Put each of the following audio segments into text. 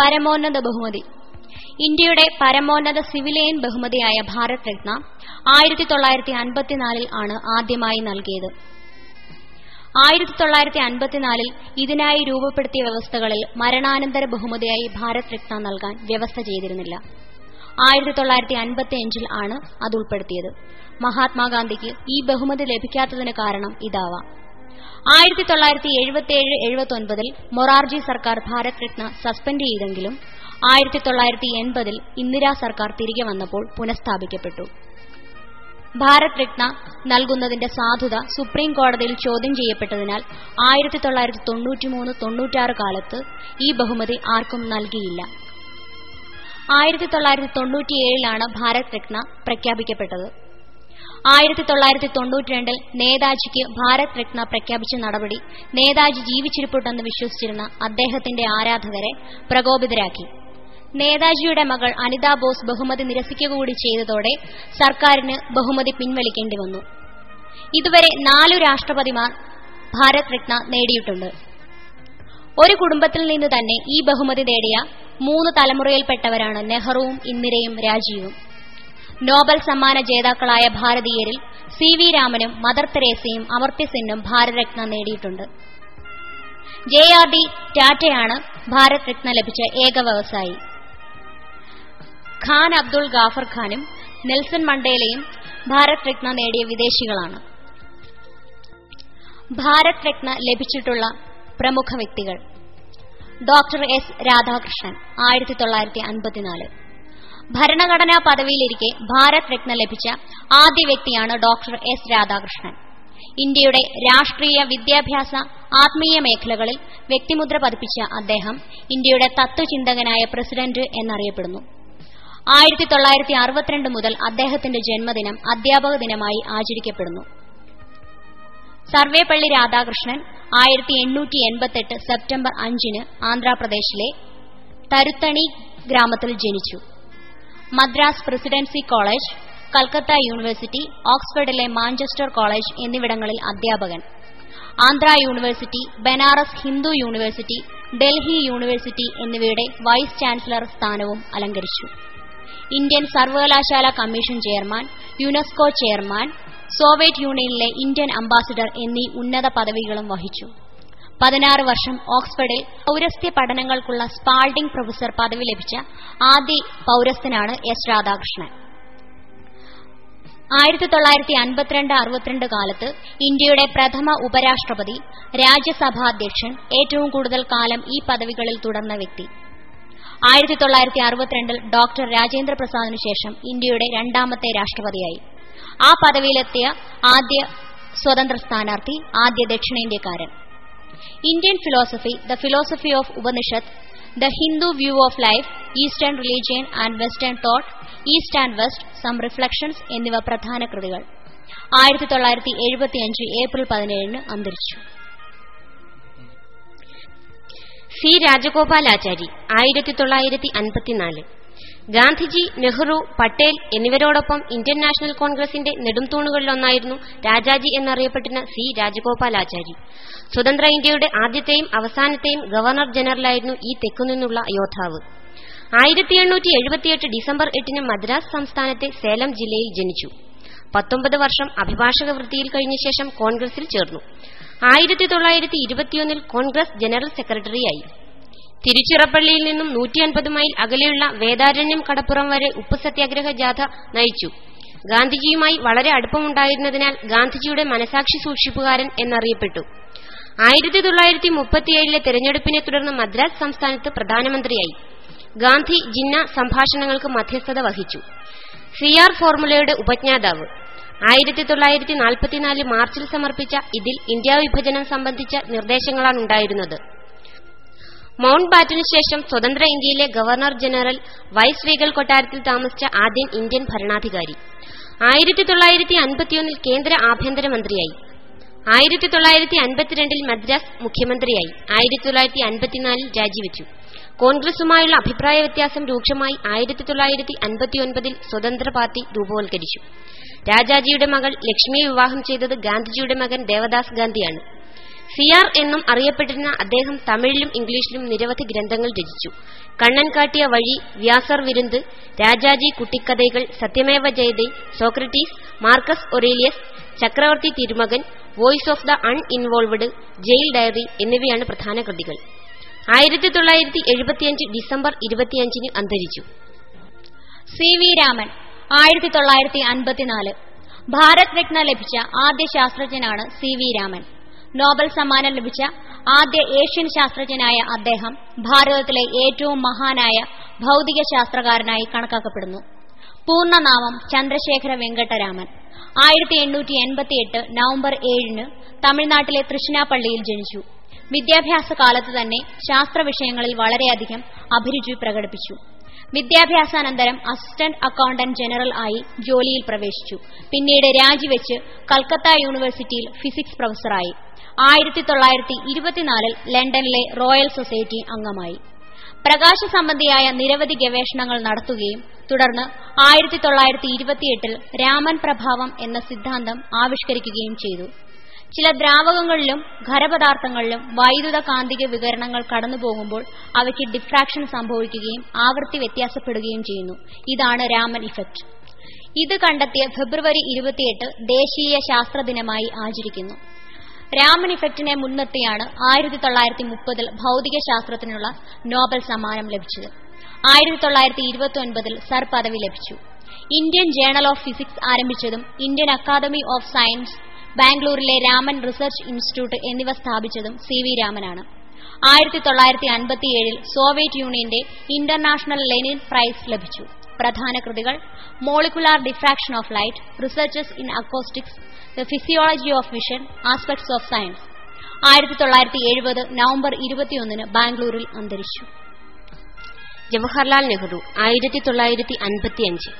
പരമോന്നത ബഹുമതി. ഇന്ത്യയുടെ പരമോന്നത സിവിലിയൻ ബഹുമതിയായ ഭാരത് രത്ന ആയിരത്തി തൊള്ളായിരത്തി അൻപത്തിനാലിൽ ആണ് ആദ്യമായി നൽകിയത്. ആയിരത്തി തൊള്ളായിരത്തി അൻപത്തിനാലിൽ ഇതിനായി രൂപപ്പെടുത്തിയ വ്യവസ്ഥകളിൽ മരണാനന്തര ബഹുമതിയായി ഭാരത് രത്ന നൽകാൻ വ്യവസ്ഥ ചെയ്തിരുന്നില്ല. ആയിരത്തി തൊള്ളായിരത്തി അൻപത്തിയഞ്ചിൽ ആണ് അത് ഉൾപ്പെടുത്തിയത് മഹാത്മാഗാന്ധിക്ക് ഈ ബഹുമതി ലഭിക്കാത്തതിന് കാരണം ഇതാവാം. ആയിരത്തി തൊള്ളായിരത്തി എഴുപത്തിയേഴ് എഴുപത്തി ഒൻപതിൽ മൊറാർജി സർക്കാർ ഭാരത് രത്ന സസ്പെൻഡ് ചെയ്തെങ്കിലും ആയിരത്തി തൊള്ളായിരത്തി എൺപതിൽ ഇന്ദിരാ സർക്കാർ തിരികെ വന്നപ്പോൾ പുനഃസ്ഥാപിക്കപ്പെട്ടു. ഭാരത് രത്ന നൽകുന്നതിന്റെ സാധുത സുപ്രീം കോടതിയിൽ ചോദ്യം ചെയ്യപ്പെട്ടതിനാൽ ആയിരത്തി തൊള്ളായിരത്തി തൊണ്ണൂറ്റിമൂന്ന് തൊണ്ണൂറ്റാറ് കാലത്ത് ഈ ബഹുമതി ആർക്കും നൽകിയില്ല. ആയിരത്തി തൊള്ളായിരത്തി തൊണ്ണൂറ്റിയേഴിലാണ് ഭാരത് രത്ന പ്രഖ്യാപിക്കപ്പെട്ടത്. ആയിരത്തി തൊള്ളായിരത്തി തൊണ്ണൂറ്റിരണ്ടിൽ നേതാജിക്ക് ഭാരത് രത്ന പ്രഖ്യാപിച്ച നടപടി. നേതാജി ജീവിച്ചിരിപ്പുണ്ടെന്ന് വിശ്വസിച്ചിരുന്ന അദ്ദേഹത്തിന്റെ ആരാധകരെ പ്രകോപിതരാക്കി. നേതാജിയുടെ മകൾ അനിതാ ബോസ് ബഹുമതി നിരസിക്കുക കൂടി ചെയ്തതോടെ സർക്കാരിന് ബഹുമതി പിൻവലിക്കേണ്ടി വന്നു. ഇതുവരെ നാലു രാഷ്ട്രപതിമാർ ഭാരത് രത്ന നേടിയിട്ടുണ്ട്. ഒരു കുടുംബത്തിൽ നിന്ന് തന്നെ ഈ ബഹുമതി നേടിയ മൂന്ന് തലമുറയിൽപ്പെട്ടവരാണ് നെഹ്റുവും ഇന്ദിരയും രാജീവും. നോബൽ സമ്മാന ജേതാക്കളായ ഭാരതീയരിൽ സി വി രാമനും മദർ തെരേസയും അമർത്യ ഭാരതരത്ന നേടിയിട്ടുണ്ട്. ജെ ആർ ഡി ടാറ്റയാണ് ഭാരത് രത്ന ലഭിച്ച ഏക വ്യവസായി. ഖാൻ അബ്ദുൾ ഗാഫർ ഖാനും നെൽസൺ മണ്ടേലയും ഭാരത് രത്ന നേടിയ വിദേശികളാണ്. ഭാരത് രത്ന ലഭിച്ചിട്ടുള്ള പ്രമുഖ വ്യക്തികൾ. ഡോക്ടർ എസ് രാധാകൃഷ്ണൻ ആയിരത്തി തൊള്ളായിരത്തി അൻപത്തിനാല്. ഭരണഘടനാ പദവിയിലിരിക്കെ ഭാരത് രത്ന ലഭിച്ച ആദ്യ വ്യക്തിയാണ് ഡോക്ടർ എസ് രാധാകൃഷ്ണൻ. ഇന്ത്യയുടെ രാഷ്ട്രീയ വിദ്യാഭ്യാസ ആത്മീയ മേഖലകളിൽ വ്യക്തിമുദ്ര പതിപ്പിച്ച അദ്ദേഹം ഇന്ത്യയുടെ തത്വചിന്തകനായ പ്രസിഡന്റ് എന്നറിയപ്പെടുന്നു. ആയിരത്തി തൊള്ളായിരത്തി അറുപത്തിരണ്ട് മുതൽ അദ്ദേഹത്തിന്റെ ജന്മദിനം അധ്യാപക ദിനമായി ആചരിക്കപ്പെടുന്നു. സർവേപ്പള്ളി രാധാകൃഷ്ണൻ ആയിരത്തി എണ്ണൂറ്റി എൺപത്തെട്ട് സെപ്റ്റംബർ അഞ്ചിന് ആന്ധ്രാപ്രദേശിലെ തരുത്തണി ഗ്രാമത്തിൽ ജനിച്ചു. Madras presidency college Calcutta university ഓക്സ്ഫോർഡിലെ Manchester college എന്നിവിടങ്ങളിൽ അധ്യാപകൻ. Andhra university Banaras Hindu university Delhi university എന്നിവയുടെ വൈസ് ചാൻസലർ സ്ഥാനവും അലങ്കരിച്ചു. ഇന്ത്യൻ സർവകലാശാല commission chairman UNESCO chairman Soviet യൂണിയനിലെ Indian ambassador എന്നീ ഉന്നത പദവികളും വഹിച്ചു. പതിനാറ് വർഷം ഓക്സ്ഫോർഡിൽ പൌരസ്ത്യ പഠനങ്ങൾക്കുള്ള സ്പാൾഡിംഗ് പ്രൊഫസർ പദവി ലഭിച്ച ആദ്യ പൌരസ്ഥനാണ് എസ് രാധാകൃഷ്ണൻ. ആയിരത്തി തൊള്ളായിരത്തി അൻപത്തിരണ്ട് അറുപത്തിരണ്ട് കാലത്ത് ഇന്ത്യയുടെ പ്രഥമ ഉപരാഷ്ട്രപതി രാജ്യസഭാ അധ്യക്ഷൻ ഏറ്റവും കൂടുതൽ കാലം ഈ പദവികളിൽ തുടർന്ന വ്യക്തി. ആയിരത്തി തൊള്ളായിരത്തി അറുപത്തിരണ്ടിൽ ഡോക്ടർ രാജേന്ദ്ര പ്രസാദിനു ശേഷം ഇന്ത്യയുടെ രണ്ടാമത്തെ രാഷ്ട്രപതിയായി. ആ പദവിയിലെത്തിയ ആദ്യ സ്വതന്ത്ര സ്ഥാനാർത്ഥി ആദ്യ ദക്ഷിണേന്ത്യക്കാരൻ. Indian philosophy the philosophy of Upanishad the Hindu view of life eastern religion and western thought east and west some reflections എന്നിവ പ്രധാന കൃതികൾ. ആയിരത്തി തൊള്ളായിരത്തി എഴുപത്തിയഞ്ച് ഏപ്രിൽ പതിനേഴിന് അന്തരിച്ചു. സി രാജഗോപാലാചാരി ആയിരത്തി തൊള്ളായിരത്തി അൻപത്തിനാല് ഗാന്ധിജി നെഹ്റു പട്ടേൽ എന്നിവരോടൊപ്പം ഇന്ത്യൻ നാഷണൽ കോൺഗ്രസിന്റെ നെടുംതൂണുകളിലൊന്നായിരുന്നു രാജാജി എന്നറിയപ്പെട്ടിരുന്ന സി. രാജഗോപാലാചാരി. സ്വതന്ത്ര ഇന്ത്യയുടെ ആദ്യത്തെയും അവസാനത്തെയും ഗവർണർ ജനറലായിരുന്നു ഈ തെക്കുനിന്നുള്ള യോദ്ധാവ്. ആയിരത്തി എണ്ണൂറ്റി എഴുപത്തിയെട്ട് ഡിസംബർ എട്ടിന് മദ്രാസ് സംസ്ഥാനത്തെ സേലം ജില്ലയിൽ ജനിച്ചു. പത്തൊമ്പത് വർഷം അഭിഭാഷക വൃത്തിയിൽ കഴിഞ്ഞ ശേഷം കോൺഗ്രസിൽ ചേർന്നു. ആയിരത്തി തൊള്ളായിരത്തി ഇരുപത്തിയൊന്നിൽ കോൺഗ്രസ് ജനറൽ സെക്രട്ടറിയായി. തിരുച്ചിറപ്പള്ളിയിൽ നിന്നും നൂറ്റി അൻപത് മൈൽ അകലെയുള്ള വേദാരണ്യം കടപ്പുറം വരെ ഉപ്പ് സത്യാഗ്രഹ ജാഥ നയിച്ചു. ഗാന്ധിജിയുമായി വളരെ അടുപ്പമുണ്ടായിരുന്നതിനാൽ ഗാന്ധിജിയുടെ മനസാക്ഷി സൂക്ഷിപ്പുകാരൻ എന്നറിയപ്പെട്ടു. ആയിരത്തി തൊള്ളായിരത്തി മുപ്പത്തിയേഴിലെ തെരഞ്ഞെടുപ്പിനെ തുടർന്ന് മദ്രാസ് സംസ്ഥാനത്ത് പ്രധാനമന്ത്രിയായി. ഗാന്ധി ജിന്ന സംഭാഷണങ്ങൾക്ക് മധ്യസ്ഥത വഹിച്ചു. സി ആർ ഫോർമുലയുടെ ഉപജ്ഞാതാവ്. ആയിരത്തി തൊള്ളായിരത്തി നാൽപ്പത്തിനാല് മാർച്ചിൽ സമർപ്പിച്ച ഇതിൽ ഇന്ത്യാ വിഭജനം സംബന്ധിച്ച നിർദ്ദേശങ്ങളാണ് ഉണ്ടായിരുന്നത് മൌണ്ട് ബാറ്റനു ശേഷം സ്വതന്ത്ര ഇന്ത്യയിലെ ഗവർണർ ജനറൽ വൈസ് വീഗൽ കൊട്ടാരത്തിൽ താമസിച്ച ആദ്യം ഇന്ത്യൻ ഭരണാധികാരി. ആയിരത്തി തൊള്ളായിരത്തി അൻപത്തിയൊന്നിൽ കേന്ദ്ര ആഭ്യന്തരമന്ത്രിയായി. ആയിരത്തി തൊള്ളായിരത്തി അൻപത്തിരണ്ടിൽ മദ്രാസ് മുഖ്യമന്ത്രിയായി. ആയിരത്തി തൊള്ളായിരത്തി അൻപത്തിനാലിൽ രാജിവെച്ചു. കോൺഗ്രസുമായുള്ള അഭിപ്രായ വ്യത്യാസം രൂക്ഷമായി ആയിരത്തി തൊള്ളായിരത്തി അൻപത്തിയൊൻപതിൽ സ്വതന്ത്ര പാർട്ടി രൂപവൽക്കരിച്ചു. രാജാജിയുടെ മകൾ ലക്ഷ്മിയെ വിവാഹം ചെയ്തത് ഗാന്ധിജിയുടെ മകൻ ദേവദാസ് ഗാന്ധിയാണ്. സിയാർ എന്നും അറിയപ്പെട്ടിരുന്ന അദ്ദേഹം തമിഴിലും ഇംഗ്ലീഷിലും നിരവധി ഗ്രന്ഥങ്ങൾ രചിച്ചു. കണ്ണൻ കാട്ടിയ വഴി വ്യാസർ വിരുന്ന് Rajaji കുട്ടിക്കഥകൾ Satyameva Jayate Socrates Marcus Aurelius ചക്രവർത്തി തിരുമകൻ voice of the uninvolved jail diary എന്നിവയാണ് പ്രധാന കൃതികൾ. ആയിരത്തി തൊള്ളായിരത്തി എഴുപത്തിയഞ്ച് ഡിസംബർ ഇരുപത്തിയഞ്ചിന് അന്തരിച്ചു. സി വി രാമൻ ആയിരത്തി തൊള്ളായിരത്തി അൻപത്തിനാല് ഭാരത് രത്ന ലഭിച്ച ആദ്യ ശാസ്ത്രജ്ഞനാണ് സി വി രാമൻ. നോബൽ സമ്മാനം ലഭിച്ച ആദ്യ ഏഷ്യൻ ശാസ്ത്രജ്ഞനായ അദ്ദേഹം ഭാരതത്തിലെ ഏറ്റവും മഹാനായ ഭൗതിക ശാസ്ത്രകാരനായി കണക്കാക്കപ്പെടുന്നു. പൂർണനാമം ചന്ദ്രശേഖര വെങ്കട്ടരാമൻ. ആയിരത്തി എണ്ണൂറ്റി എൺപത്തിയെട്ട് നവംബർ ഏഴിന് തമിഴ്നാട്ടിലെ തൃശ്ശിനാപ്പള്ളിയിൽ ജനിച്ചു. വിദ്യാഭ്യാസ കാലത്ത് തന്നെ ശാസ്ത്ര വിഷയങ്ങളിൽ വളരെയധികം അഭിരുചി പ്രകടിപ്പിച്ചു. വിദ്യാഭ്യാസാനന്തരം അസിസ്റ്റന്റ് അക്കൌണ്ടന്റ് ജനറൽ ആയി ജോലിയിൽ പ്രവേശിച്ചു. പിന്നീട് രാജിവെച്ച് കൽക്കത്ത യൂണിവേഴ്സിറ്റിയിൽ ഫിസിക്സ് പ്രൊഫസറായി. ആയിരത്തി തൊള്ളായിരത്തി ഇരുപത്തിനാലിൽ ലണ്ടനിലെ റോയൽ സൊസൈറ്റി അംഗമായി. പ്രകാശ സംബന്ധിയായ നിരവധി ഗവേഷണങ്ങൾ നടത്തുകയും തുടർന്ന് ആയിരത്തി തൊള്ളായിരത്തി ഇരുപത്തിയെട്ടിൽ രാമൻ പ്രഭാവം എന്ന സിദ്ധാന്തം ആവിഷ്കരിക്കുകയും ചെയ്തു. ചില ദ്രാവകങ്ങളിലും ഖരപദാർത്ഥങ്ങളിലും വൈദ്യുത കാന്തിക വികരണങ്ങൾ കടന്നുപോകുമ്പോൾ അവയ്ക്ക് ഡിഫ്രാക്ഷൻ സംഭവിക്കുകയും ആവൃത്തി വ്യത്യാസപ്പെടുകയും ചെയ്യുന്നു. ഇതാണ് രാമൻ ഇഫക്റ്റ് ഇത് കണ്ടെത്തിയ ഫെബ്രുവരി ഇരുപത്തിയെട്ട് ദേശീയ ശാസ്ത്ര ദിനമായി ആചരിക്കുന്നു. രാമൻ ഇഫക്റ്റിനെ മുൻനിർത്തിയാണ് ആയിരത്തി തൊള്ളായിരത്തി മുപ്പതിൽ ഭൗതിക ശാസ്ത്രത്തിനുള്ള നോബൽ സമ്മാനം ലഭിച്ചത്. ആയിരത്തി തൊള്ളായിരത്തി ഇരുപത്തി ഒൻപതിൽ സർ പദവി ലഭിച്ചു. ഇന്ത്യൻ ജേണൽ ഓഫ് ഫിസിക്സ് ആരംഭിച്ചതും ഇന്ത്യൻ അക്കാദമി ഓഫ് സയൻസ് ബാംഗ്ലൂരിലെ രാമൻ റിസർച്ച് ഇൻസ്റ്റിറ്റ്യൂട്ട് എന്നിവ സ്ഥാപിച്ചതും സി വി രാമനാണ്. ആയിരത്തി തൊള്ളായിരത്തി അൻപത്തിയേഴിൽ സോവിയറ്റ് യൂണിയന്റെ ഇന്റർനാഷണൽ ലെനിൻ പ്രൈസ് ലഭിച്ചു. പ്രധാന കൃതികൾ molecular diffraction of light researches in acoustics the physiology of vision aspects of science ആയിരത്തി തൊള്ളായിരത്തി എഴുപത് നവംബർ ഇരുപത്തിയൊന്നിന് ബാംഗ്ലൂരിൽ അന്തരിച്ചു. ജവഹർലാൽ നെഹ്റു ആയിരത്തി തൊള്ളായിരത്തി അൻപത്തിയഞ്ച്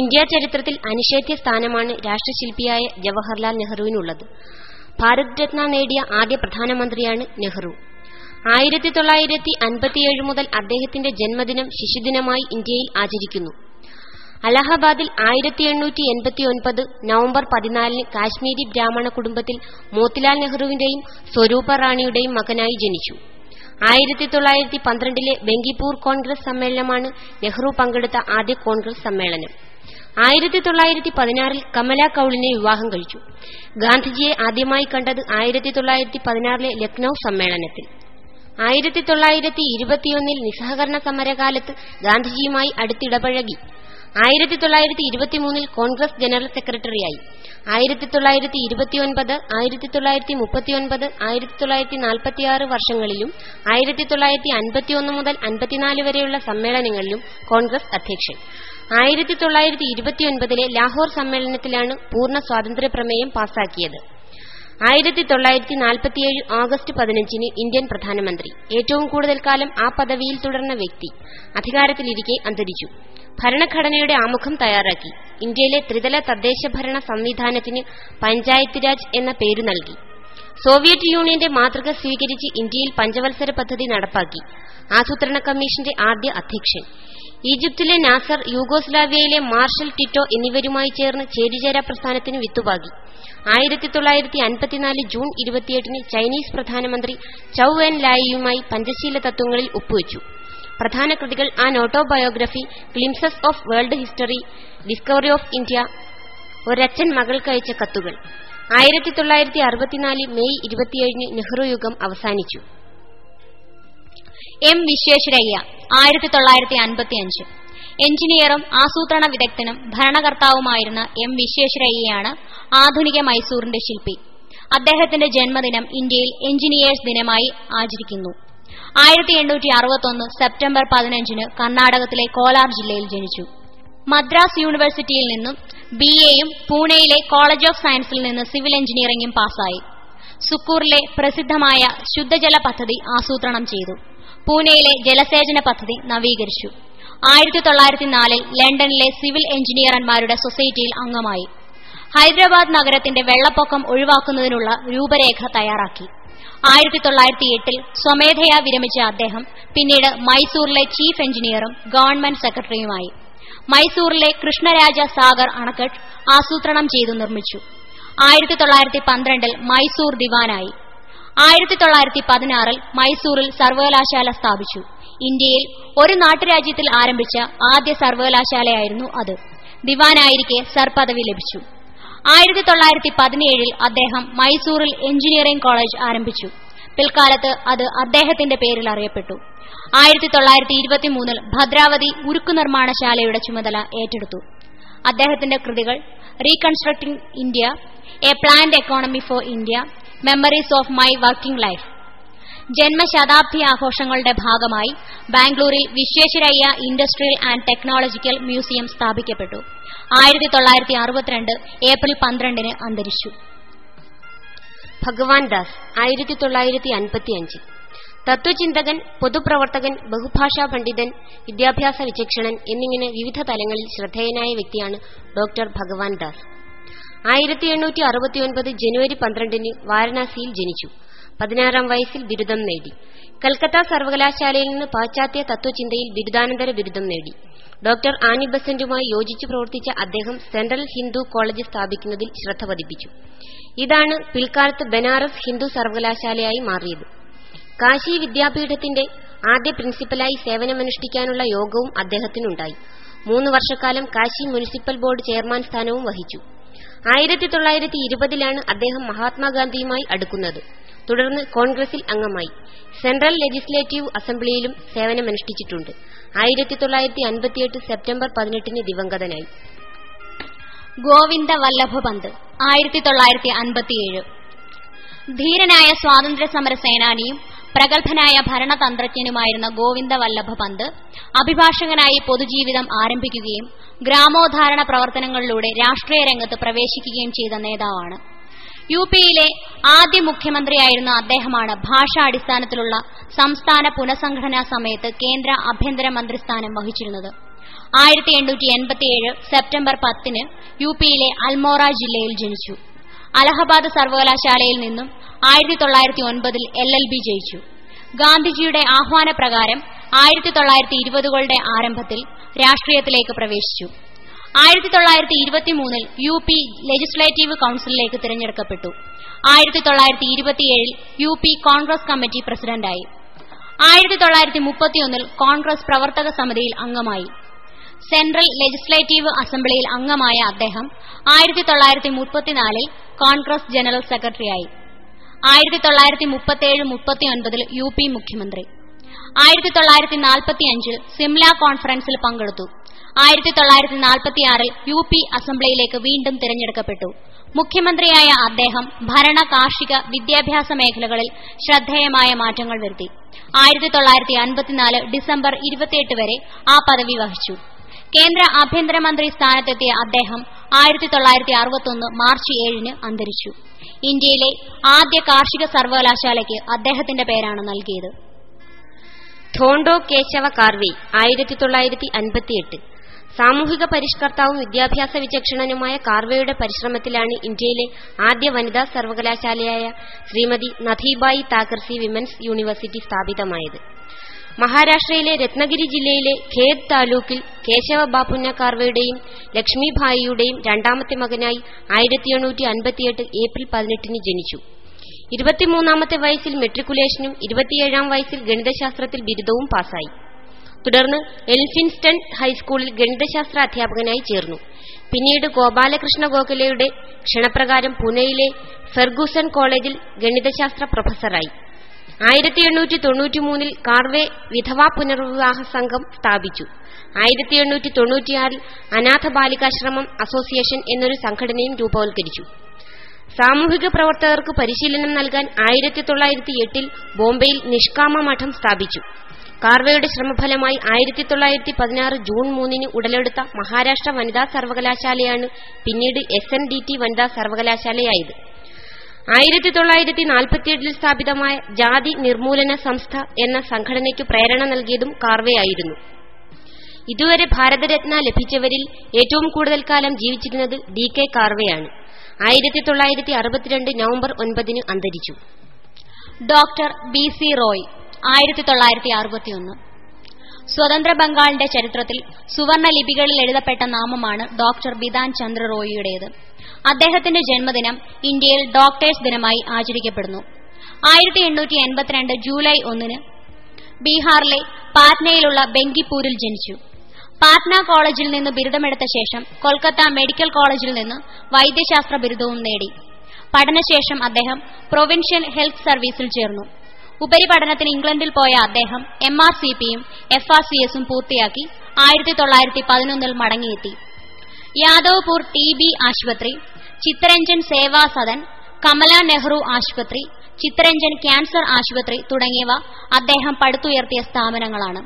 ഇന്ത്യ ചരിത്രത്തിൽ അനിഷേധ്യ സ്ഥാനമാണ് രാഷ്ട്രശില്പിയായ ജവഹർലാൽ നെഹ്റുവിനുള്ളത്. ഭാരത് രത്ന നേടിയ ആദ്യ പ്രധാനമന്ത്രിയാണ് നെഹ്റു. ആയിരത്തി തൊള്ളായിരത്തി അൻപത്തിയേഴ് മുതൽ അദ്ദേഹത്തിന്റെ ജന്മദിനം ശിശുദിനമായി ഇന്ത്യയിൽ ആചരിക്കുന്നു. അലഹബാദിൽ ആയിരത്തി എണ്ണൂറ്റി എൺപത്തി ഒൻപത് നവംബർ പതിനാലിന് കാശ്മീരി ബ്രാഹ്മണ കുടുംബത്തിൽ മോത്തിലാൽ നെഹ്റുവിന്റെയും സ്വരൂപ റാണിയുടെയും മകനായി ജനിച്ചു. ആയിരത്തി തൊള്ളായിരത്തി പന്ത്രണ്ടിലെ ബംഗിപ്പൂർ കോൺഗ്രസ് സമ്മേളനമാണ് നെഹ്റു പങ്കെടുത്ത ആദ്യ കോൺഗ്രസ് സമ്മേളനം. ആയിരത്തി തൊള്ളായിരത്തി പതിനാറിൽ കമല കൌളിനെ വിവാഹം കഴിച്ചു. ഗാന്ധിജിയെ ആദ്യമായി കണ്ടത് ആയിരത്തി തൊള്ളായിരത്തി പതിനാറിലെ ലക്നൌ സമ്മേളനത്തിൽ. ആയിരത്തി തൊള്ളായിരത്തി ഇരുപത്തിയൊന്നിൽ നിസ്സഹകരണ സമരകാലത്ത് ഗാന്ധിജിയുമായി അടുത്തിടപഴകി. ആയിരത്തി തൊള്ളായിരത്തി ഇരുപത്തിമൂന്നിൽ കോൺഗ്രസ് ജനറൽ സെക്രട്ടറിയായി. ആയിരത്തി തൊള്ളായിരത്തി ഇരുപത്തിയൊൻപത് ആയിരത്തി തൊള്ളായിരത്തി മുപ്പത്തിയൊൻപത് ആയിരത്തി തൊള്ളായിരത്തി നാൽപ്പത്തിയാറ് വർഷങ്ങളിലും ആയിരത്തി തൊള്ളായിരത്തി അൻപത്തിയൊന്ന് മുതൽ അൻപത്തിനാല് വരെയുള്ള സമ്മേളനങ്ങളിലും കോൺഗ്രസ് അധ്യക്ഷൻ. ആയിരത്തി തൊള്ളായിരത്തി ഇരുപത്തിയൊൻപതിലെ ലാഹോർ സമ്മേളനത്തിലാണ് പൂർണ സ്വാതന്ത്ര്യ പ്രമേയം പാസാക്കിയത് ആയിരത്തി തൊള്ളായിരത്തി നാൽപ്പത്തിയേഴ് ഓഗസ്റ്റ് പതിനഞ്ചിന് ഇന്ത്യൻ പ്രധാനമന്ത്രി. ഏറ്റവും കൂടുതൽ കാലം ആ പദവിയിൽ തുടർന്ന വ്യക്തി അധികാരത്തിലിരിക്കെ അന്തരിച്ചു. ഭരണഘടനയുടെ ആമുഖം തയ്യാറാക്കി. ഇന്ത്യയിലെ ത്രിതല തദ്ദേശ ഭരണ സംവിധാനത്തിന് പഞ്ചായത്ത് രാജ് എന്ന പേര് നൽകി. സോവിയറ്റ് യൂണിയന്റെ മാതൃക സ്വീകരിച്ച് ഇന്ത്യയിൽ പഞ്ചവത്സര പദ്ധതി നടപ്പാക്കി. ആസൂത്രണ കമ്മീഷന്റെ ആദ്യ അധ്യക്ഷൻ. ഈജിപ്തിലെ നാസർ യൂഗോസ്ലാവിയയിലെ മാർഷൽ ടിറ്റോ എന്നിവരുമായി ചേർന്ന് ചേരിചേര പ്രസ്ഥാനത്തിന് വിത്തുപാകി. ആയിരത്തി തൊള്ളായിരത്തി അൻപത്തിനാല് ജൂൺ ഇരുപത്തിയെട്ടിന് ചൈനീസ് പ്രധാനമന്ത്രി ചൌ എൻ ലായിയുമായി പഞ്ചശീല തത്വങ്ങളിൽ ഒപ്പുവച്ചു. പ്രധാന കൃതികൾ an autobiography glimpses of world history discovery of India ഒരച്ഛൻ മകൾക്കയച്ച കത്തുകൾ. ആയിരത്തി തൊള്ളായിരത്തി അറുപത്തിനാല് മെയ് ഇരുപത്തിയേഴിന് നെഹ്റു യുഗം അവസാനിച്ചു. എം വിശ്വേശ്വരയ്യ ആയിരത്തി തൊള്ളായിരത്തി അൻപത്തിയഞ്ച് എഞ്ചിനീയറും ആസൂത്രണ വിദഗ്ധനും ഭരണകർത്താവുമായിരുന്ന എം വിശ്വേശ്വരയ്യയാണ് ആധുനിക മൈസൂറിന്റെ ശില്പി. അദ്ദേഹത്തിന്റെ ജന്മദിനം ഇന്ത്യയിൽ എഞ്ചിനീയേഴ്സ് ദിനമായി ആചരിക്കുന്നു. ആയിരത്തി എണ്ണൂറ്റി അറുപത്തൊന്ന് സെപ്റ്റംബർ പതിനഞ്ചിന് കർണാടകത്തിലെ കോലാർ ജില്ലയിൽ ജനിച്ചു. മദ്രാസ് യൂണിവേഴ്സിറ്റിയിൽ നിന്നും ബി എയും പൂനെയിലെ കോളേജ് ഓഫ് സയൻസിൽ നിന്ന് സിവിൽ എഞ്ചിനീയറിംഗും പാസായി സുക്കൂറിലെ പ്രസിദ്ധമായ ശുദ്ധജല പദ്ധതി ആസൂത്രണം ചെയ്തു. പൂനെയിലെ ജലസേചന പദ്ധതി നവീകരിച്ചു. ആയിരത്തി തൊള്ളായിരത്തി നാലിൽ ലണ്ടനിലെ സിവിൽ എഞ്ചിനീയർമാരുടെ സൊസൈറ്റിയിൽ അംഗമായി. ഹൈദരാബാദ് നഗരത്തിന്റെ വെള്ളപ്പൊക്കം ഒഴിവാക്കുന്നതിനുള്ള രൂപരേഖ തയ്യാറാക്കി. ആയിരത്തി തൊള്ളായിരത്തി എട്ടിൽ സ്വമേധയാ വിരമിച്ച അദ്ദേഹം പിന്നീട് മൈസൂറിലെ ചീഫ് എഞ്ചിനീയറും ഗവൺമെന്റ് സെക്രട്ടറിയുമായി. മൈസൂറിലെ കൃഷ്ണരാജ സാഗർ അണക്കെട്ട് ആസൂത്രണം ചെയ്തു നിർമ്മിച്ചു. ആയിരത്തി തൊള്ളായിരത്തി പന്ത്രണ്ടിൽ മൈസൂർ ദിവാനായി. ആയിരത്തി തൊള്ളായിരത്തി പതിനാറിൽ മൈസൂറിൽ സർവകലാശാല സ്ഥാപിച്ചു. ഇന്ത്യയിൽ ഒരു നാട്ടുരാജ്യത്തിൽ ആരംഭിച്ച ആദ്യ സർവകലാശാലയായിരുന്നു അത്. ദിവാനായിരിക്കെ സർ പദവി ലഭിച്ചു. ആയിരത്തി തൊള്ളായിരത്തി പതിനേഴിൽ അദ്ദേഹം മൈസൂറിൽ എഞ്ചിനീയറിംഗ് കോളേജ് ആരംഭിച്ചു. പിൽക്കാലത്ത് അത് അദ്ദേഹത്തിന്റെ പേരിൽ അറിയപ്പെട്ടു. ആയിരത്തി തൊള്ളായിരത്തി ഇരുപത്തിമൂന്നിൽ ഭദ്രാവതി ഉരുക്കു നിർമ്മാണശാലയുടെ ചുമതല ഏറ്റെടുത്തു. അദ്ദേഹത്തിന്റെ കൃതികൾ reconstructing India a planned economy for India memories of my working life ജന്മശതാബ്ദി ആഘോഷങ്ങളുടെ ഭാഗമായി ബാംഗ്ലൂരിൽ Visvesvaraya industrial and technological museum സ്ഥാപിക്കപ്പെട്ടു. ആയിരത്തി തൊള്ളായിരത്തി അറുപത്തിരണ്ട് ഏപ്രിൽ പന്ത്രണ്ടിന് അന്തരിച്ചു. ഭഗവാൻ ദാസ് ആയിരത്തി തൊള്ളായിരത്തി അൻപത്തിയഞ്ച് തത്വചിന്തകൻ പൊതുപ്രവർത്തകൻ ബഹുഭാഷാ പണ്ഡിതൻ വിദ്യാഭ്യാസ വിചക്ഷണൻ എന്നിങ്ങനെ വിവിധ തലങ്ങളിൽ ശ്രദ്ധേയനായ വ്യക്തിയാണ് ഡോക്ടർ ഭഗവാൻ ദാസ്. ആയിരത്തി എണ്ണൂറ്റി അറുപത്തിയൊൻപത് ജനുവരി പന്ത്രണ്ടിന് വാരണാസിയിൽ ജനിച്ചു. പതിനാറാം വയസ്സിൽ ബിരുദം നേടി. കൽക്കത്ത സർവകലാശാലയിൽ നിന്ന് പാശ്ചാത്യ തത്വചിന്തയിൽ ബിരുദാനന്തര ബിരുദം നേടി. ഡോക്ടർ ആനി ബസന്റുമായി യോജിച്ചു പ്രവർത്തിച്ച അദ്ദേഹം സെൻട്രൽ ഹിന്ദു കോളേജ് സ്ഥാപിക്കുന്നതിൽ ശ്രദ്ധ പതിപ്പിച്ചു. ഇതാണ് പിൽക്കാലത്ത് ബനാറസ് ഹിന്ദു സർവകലാശാലയായി മാറിയത്. കാശി വിദ്യാപീഠത്തിന്റെ ആദ്യ പ്രിൻസിപ്പലായി സേവനമനുഷ്ഠിക്കാനുള്ള യോഗവും അദ്ദേഹത്തിനുണ്ടായി. മൂന്ന് വർഷക്കാലം കാശി മുനിസിപ്പൽ ബോർഡ് ചെയർമാൻ സ്ഥാനവും വഹിച്ചു. ആയിരത്തി തൊള്ളായിരത്തി ഇരുപതിലാണ് അദ്ദേഹം മഹാത്മാഗാന്ധിയുമായി അടുക്കുന്നത്. തുടർന്ന് കോൺഗ്രസിൽ അംഗമായി. സെൻട്രൽ ലെജിസ്ലേറ്റീവ് അസംബ്ലിയിലും സേവനമനുഷ്ഠിച്ചിട്ടുണ്ട്. ആയിരത്തി തൊള്ളായിരത്തി അൻപത്തിയെട്ട് സെപ്റ്റംബർ പതിനെട്ടിന് ദിവംഗതനായി. ഗോവിന്ദ വല്ലഭ പന്ത് ആയിരത്തി തൊള്ളായിരത്തി അൻപത്തിയേഴ് ധീരനായ സ്വാതന്ത്ര്യ സമര സേനാനിയും പ്രഗത്ഭനായ ഭരണതന്ത്രജ്ഞനുമായിരുന്ന ഗോവിന്ദ വല്ലഭ പന്ത് അഭിഭാഷകനായി പൊതുജീവിതം ആരംഭിക്കുകയും ഗ്രാമോദ്ധാരണ പ്രവർത്തനങ്ങളിലൂടെ രാഷ്ട്രീയ രംഗത്ത് പ്രവേശിക്കുകയും ചെയ്ത നേതാവാണ്. യു പിയിലെ ആദ്യ മുഖ്യമന്ത്രിയായിരുന്ന അദ്ദേഹമാണ് ഭാഷാടിസ്ഥാനത്തിലുള്ള സംസ്ഥാന പുനഃസംഘടനാ സമയത്ത് കേന്ദ്ര ആഭ്യന്തര മന്ത്രിസ്ഥാനം വഹിച്ചിരുന്നത്. ആയിരത്തി എണ്ണൂറ്റി എൺപത്തിയേഴ് സെപ്റ്റംബർ പത്തിന് യു പിയിലെ അൽമോറ ജില്ലയിൽ ജനിച്ചു. അലഹബാദ് സർവകലാശാലയിൽ നിന്നും ആയിരത്തി തൊള്ളായിരത്തി ഒൻപതിൽ എൽ എൽ ബി ജയിച്ചു. ഗാന്ധിജിയുടെ ആഹ്വാനപ്രകാരം ആയിരത്തി തൊള്ളായിരത്തി ഇരുപതുകളുടെ ആരംഭത്തിൽ രാഷ്ട്രീയത്തിലേക്ക് പ്രവേശിച്ചു. ആയിരത്തി തൊള്ളായിരത്തി ഇരുപത്തിമൂന്നിൽ യു പി ലെജിസ്ലേറ്റീവ് കൌൺസിലിലേക്ക് തിരഞ്ഞെടുക്കപ്പെട്ടു. ആയിരത്തി തൊള്ളായിരത്തി ഇരുപത്തിയേഴിൽ യു പി കോൺഗ്രസ് കമ്മിറ്റി പ്രസിഡന്റായി ആയിരത്തി തൊള്ളായിരത്തി മുപ്പത്തിയൊന്നിൽ കോൺഗ്രസ് പ്രവർത്തക സമിതിയിൽ അംഗമായി. സെൻട്രൽ ലെജിസ്ലേറ്റീവ് അസംബ്ലിയിൽ അംഗമായ അദ്ദേഹം ആയിരത്തി തൊള്ളായിരത്തി മുപ്പത്തിനാലിൽ കോൺഗ്രസ് ജനറൽ സെക്രട്ടറിയായി. ആയിരത്തി തൊള്ളായിരത്തി മുപ്പത്തിയേഴ് മുപ്പത്തിയൊൻപതിൽ യു പി മുഖ്യമന്ത്രി. ആയിരത്തി തൊള്ളായിരത്തി നാൽപ്പത്തിയഞ്ചിൽ സിംല കോൺഫറൻസിൽ പങ്കെടുത്തു. ആയിരത്തി തൊള്ളായിരത്തി നാൽപ്പത്തിയാറിൽ യു പി അസംബ്ലിയിലേക്ക് വീണ്ടും തിരഞ്ഞെടുക്കപ്പെട്ടു. മുഖ്യമന്ത്രിയായ അദ്ദേഹം ഭരണ കാർഷിക വിദ്യാഭ്യാസ മേഖലകളിൽ ശ്രദ്ധേയമായ മാറ്റങ്ങൾ വരുത്തി. ആയിരത്തി തൊള്ളായിരത്തി അൻപത്തിനാല് ഡിസംബർ ഇരുപത്തിയെട്ട് വരെ ആ പദവി വഹിച്ചു. കേന്ദ്ര ആഭ്യന്തരമന്ത്രി സ്ഥാനത്തെത്തിയ അദ്ദേഹം ആയിരത്തി തൊള്ളായിരത്തി അറുപത്തൊന്ന് മാർച്ച് ഏഴിന് അന്തരിച്ചു. ഇന്ത്യയിലെ ആദ്യ കാർഷിക സർവകലാശാലയ്ക്ക് അദ്ദേഹത്തിന്റെ പേരാണ് നൽകിയത്. ധോണ്ടോ കേശവ കാർവി ആയിരത്തി തൊള്ളായിരത്തി അൻപത്തിയെട്ട് സാമൂഹിക പരിഷ്കർത്താവും വിദ്യാഭ്യാസ വിചക്ഷണനുമായ കാർവെയുടെ പരിശ്രമത്തിലാണ് ഇന്ത്യയിലെ ആദ്യ വനിതാ സർവകലാശാലയായ ശ്രീമതി നഥീബായി താക്കർസി വിമൻസ് യൂണിവേഴ്സിറ്റി സ്ഥാപിതമായത്. മഹാരാഷ്ട്രയിലെ രത്നഗിരി ജില്ലയിലെ ഖേദ് താലൂക്കിൽ കേശവ ബാപ്പുന്ന കാർവയുടെയും ലക്ഷ്മിഭായിയുടെയും രണ്ടാമത്തെ മകനായി ആയിരത്തി എണ്ണൂറ്റി അൻപത്തിയെട്ട് ഏപ്രിൽ പതിനെട്ടിന് ജനിച്ചു. ഇരുപത്തിമൂന്നാമത്തെ വയസ്സിൽ മെട്രിക്കുലേഷനും ഇരുപത്തിയേഴാം വയസ്സിൽ ഗണിതശാസ്ത്രത്തിൽ ബിരുദവും പാസായി തുടർന്ന് എൽഫിൻസ്റ്റൺ ഹൈസ്കൂളിൽ ഗണിതശാസ്ത്ര അധ്യാപകനായി ചേർന്നു. പിന്നീട് ഗോപാലകൃഷ്ണ ഗോഖലയുടെ ക്ഷണപ്രകാരം പൂനെയിലെ ഫെർഗൂസൺ കോളേജിൽ ഗണിതശാസ്ത്ര പ്രൊഫസറായി. ആയിരത്തി എണ്ണൂറ്റി തൊണ്ണൂറ്റിമൂന്നിൽ കാർവേ വിധവാ പുനർവിവാഹ സംഘം സ്ഥാപിച്ചു. ആയിരത്തി എണ്ണൂറ്റി തൊണ്ണൂറ്റിയാറിൽ അനാഥ ബാലികാശ്രമം അസോസിയേഷൻ എന്നൊരു സംഘടനയും രൂപവൽക്കരിച്ചു. സാമൂഹിക പ്രവർത്തകർക്ക് പരിശീലനം നൽകാൻ ആയിരത്തി തൊള്ളായിരത്തി എട്ടിൽ ബോംബെയിൽ നിഷ്കാമ മഠം സ്ഥാപിച്ചു. കാർവയുടെ ശ്രമഫലമായി ആയിരത്തി തൊള്ളായിരത്തി പതിനാറ് ജൂൺ മൂന്നിന് ഉടലെടുത്ത മഹാരാഷ്ട്ര വനിതാ സർവകലാശാലയാണ് പിന്നീട് എസ് എൻ ഡി ടി വനിതാ സർവകലാശാലയായത്. ആയിരത്തി തൊള്ളായിരത്തി നാൽപ്പത്തിയെട്ടിൽ സ്ഥാപിതമായ ജാതി നിർമൂലന സംസ്ഥ എന്ന സംഘടനയ്ക്ക് പ്രേരണ നൽകിയതും കാർവെയായിരുന്നു. ഇതുവരെ ഭാരതരത്ന ലഭിച്ചവരിൽ ഏറ്റവും കൂടുതൽ കാലം ജീവിച്ചിരുന്നത് ഡി കെ കാർവെയാണ്. ആയിരത്തി തൊള്ളായിരത്തി അറുപത്തിരണ്ട് നവംബർ ഒൻപതിന് അന്തരിച്ചു. ഡോക്ടർ ബി സി റോയ് ആയിരത്തി തൊള്ളായിരത്തി അറുപത്തിയൊന്ന് സ്വതന്ത്ര ബംഗാളിന്റെ ചരിത്രത്തിൽ സുവർണ ലിപികളിൽ എഴുതപ്പെട്ട നാമമാണ് ഡോക്ടർ ബിദാൻ ചന്ദ്ര റോയിയുടേത്. അദ്ദേഹത്തിന്റെ ജന്മദിനം ഇന്ത്യയിൽ ഡോക്ടേഴ്സ് ദിനമായി ആചരിക്കപ്പെടുന്നു. ആയിരത്തി എണ്ണൂറ്റി എൺപത്തിരണ്ട് ജൂലൈ ഒന്നിന് ബീഹാറിലെ പാറ്റ്നയിലുള്ള ബെങ്കിപ്പൂരിൽ ജനിച്ചു. പാറ്റ്ന കോളേജിൽ നിന്ന് ബിരുദമെടുത്ത ശേഷം കൊൽക്കത്ത മെഡിക്കൽ കോളേജിൽ നിന്ന് വൈദ്യശാസ്ത്ര ബിരുദവും നേടി. പഠനശേഷം അദ്ദേഹം പ്രൊവിൻഷ്യൽ ഹെൽത്ത് സർവീസിൽ ചേർന്നു. ഉപരിപഠനത്തിന് ഇംഗ്ലണ്ടിൽ പോയ അദ്ദേഹം എം ആർ സി പിയും എഫ് ആർ സി എസും പൂർത്തിയാക്കി ആയിരത്തി തൊള്ളായിരത്തി പതിനൊന്നിൽ മടങ്ങിയെത്തി. യാദവ്പൂർ ടി ബി ആശുപത്രി ചിത്തരഞ്ജൻ സേവാ സദൻ കമല നെഹ്റു ആശുപത്രി ചിത്തരഞ്ജൻ ക്യാൻസർ ആശുപത്രി തുടങ്ങിയവ അദ്ദേഹം പടുത്തുയർത്തിയ സ്ഥാപനങ്ങളാണ്.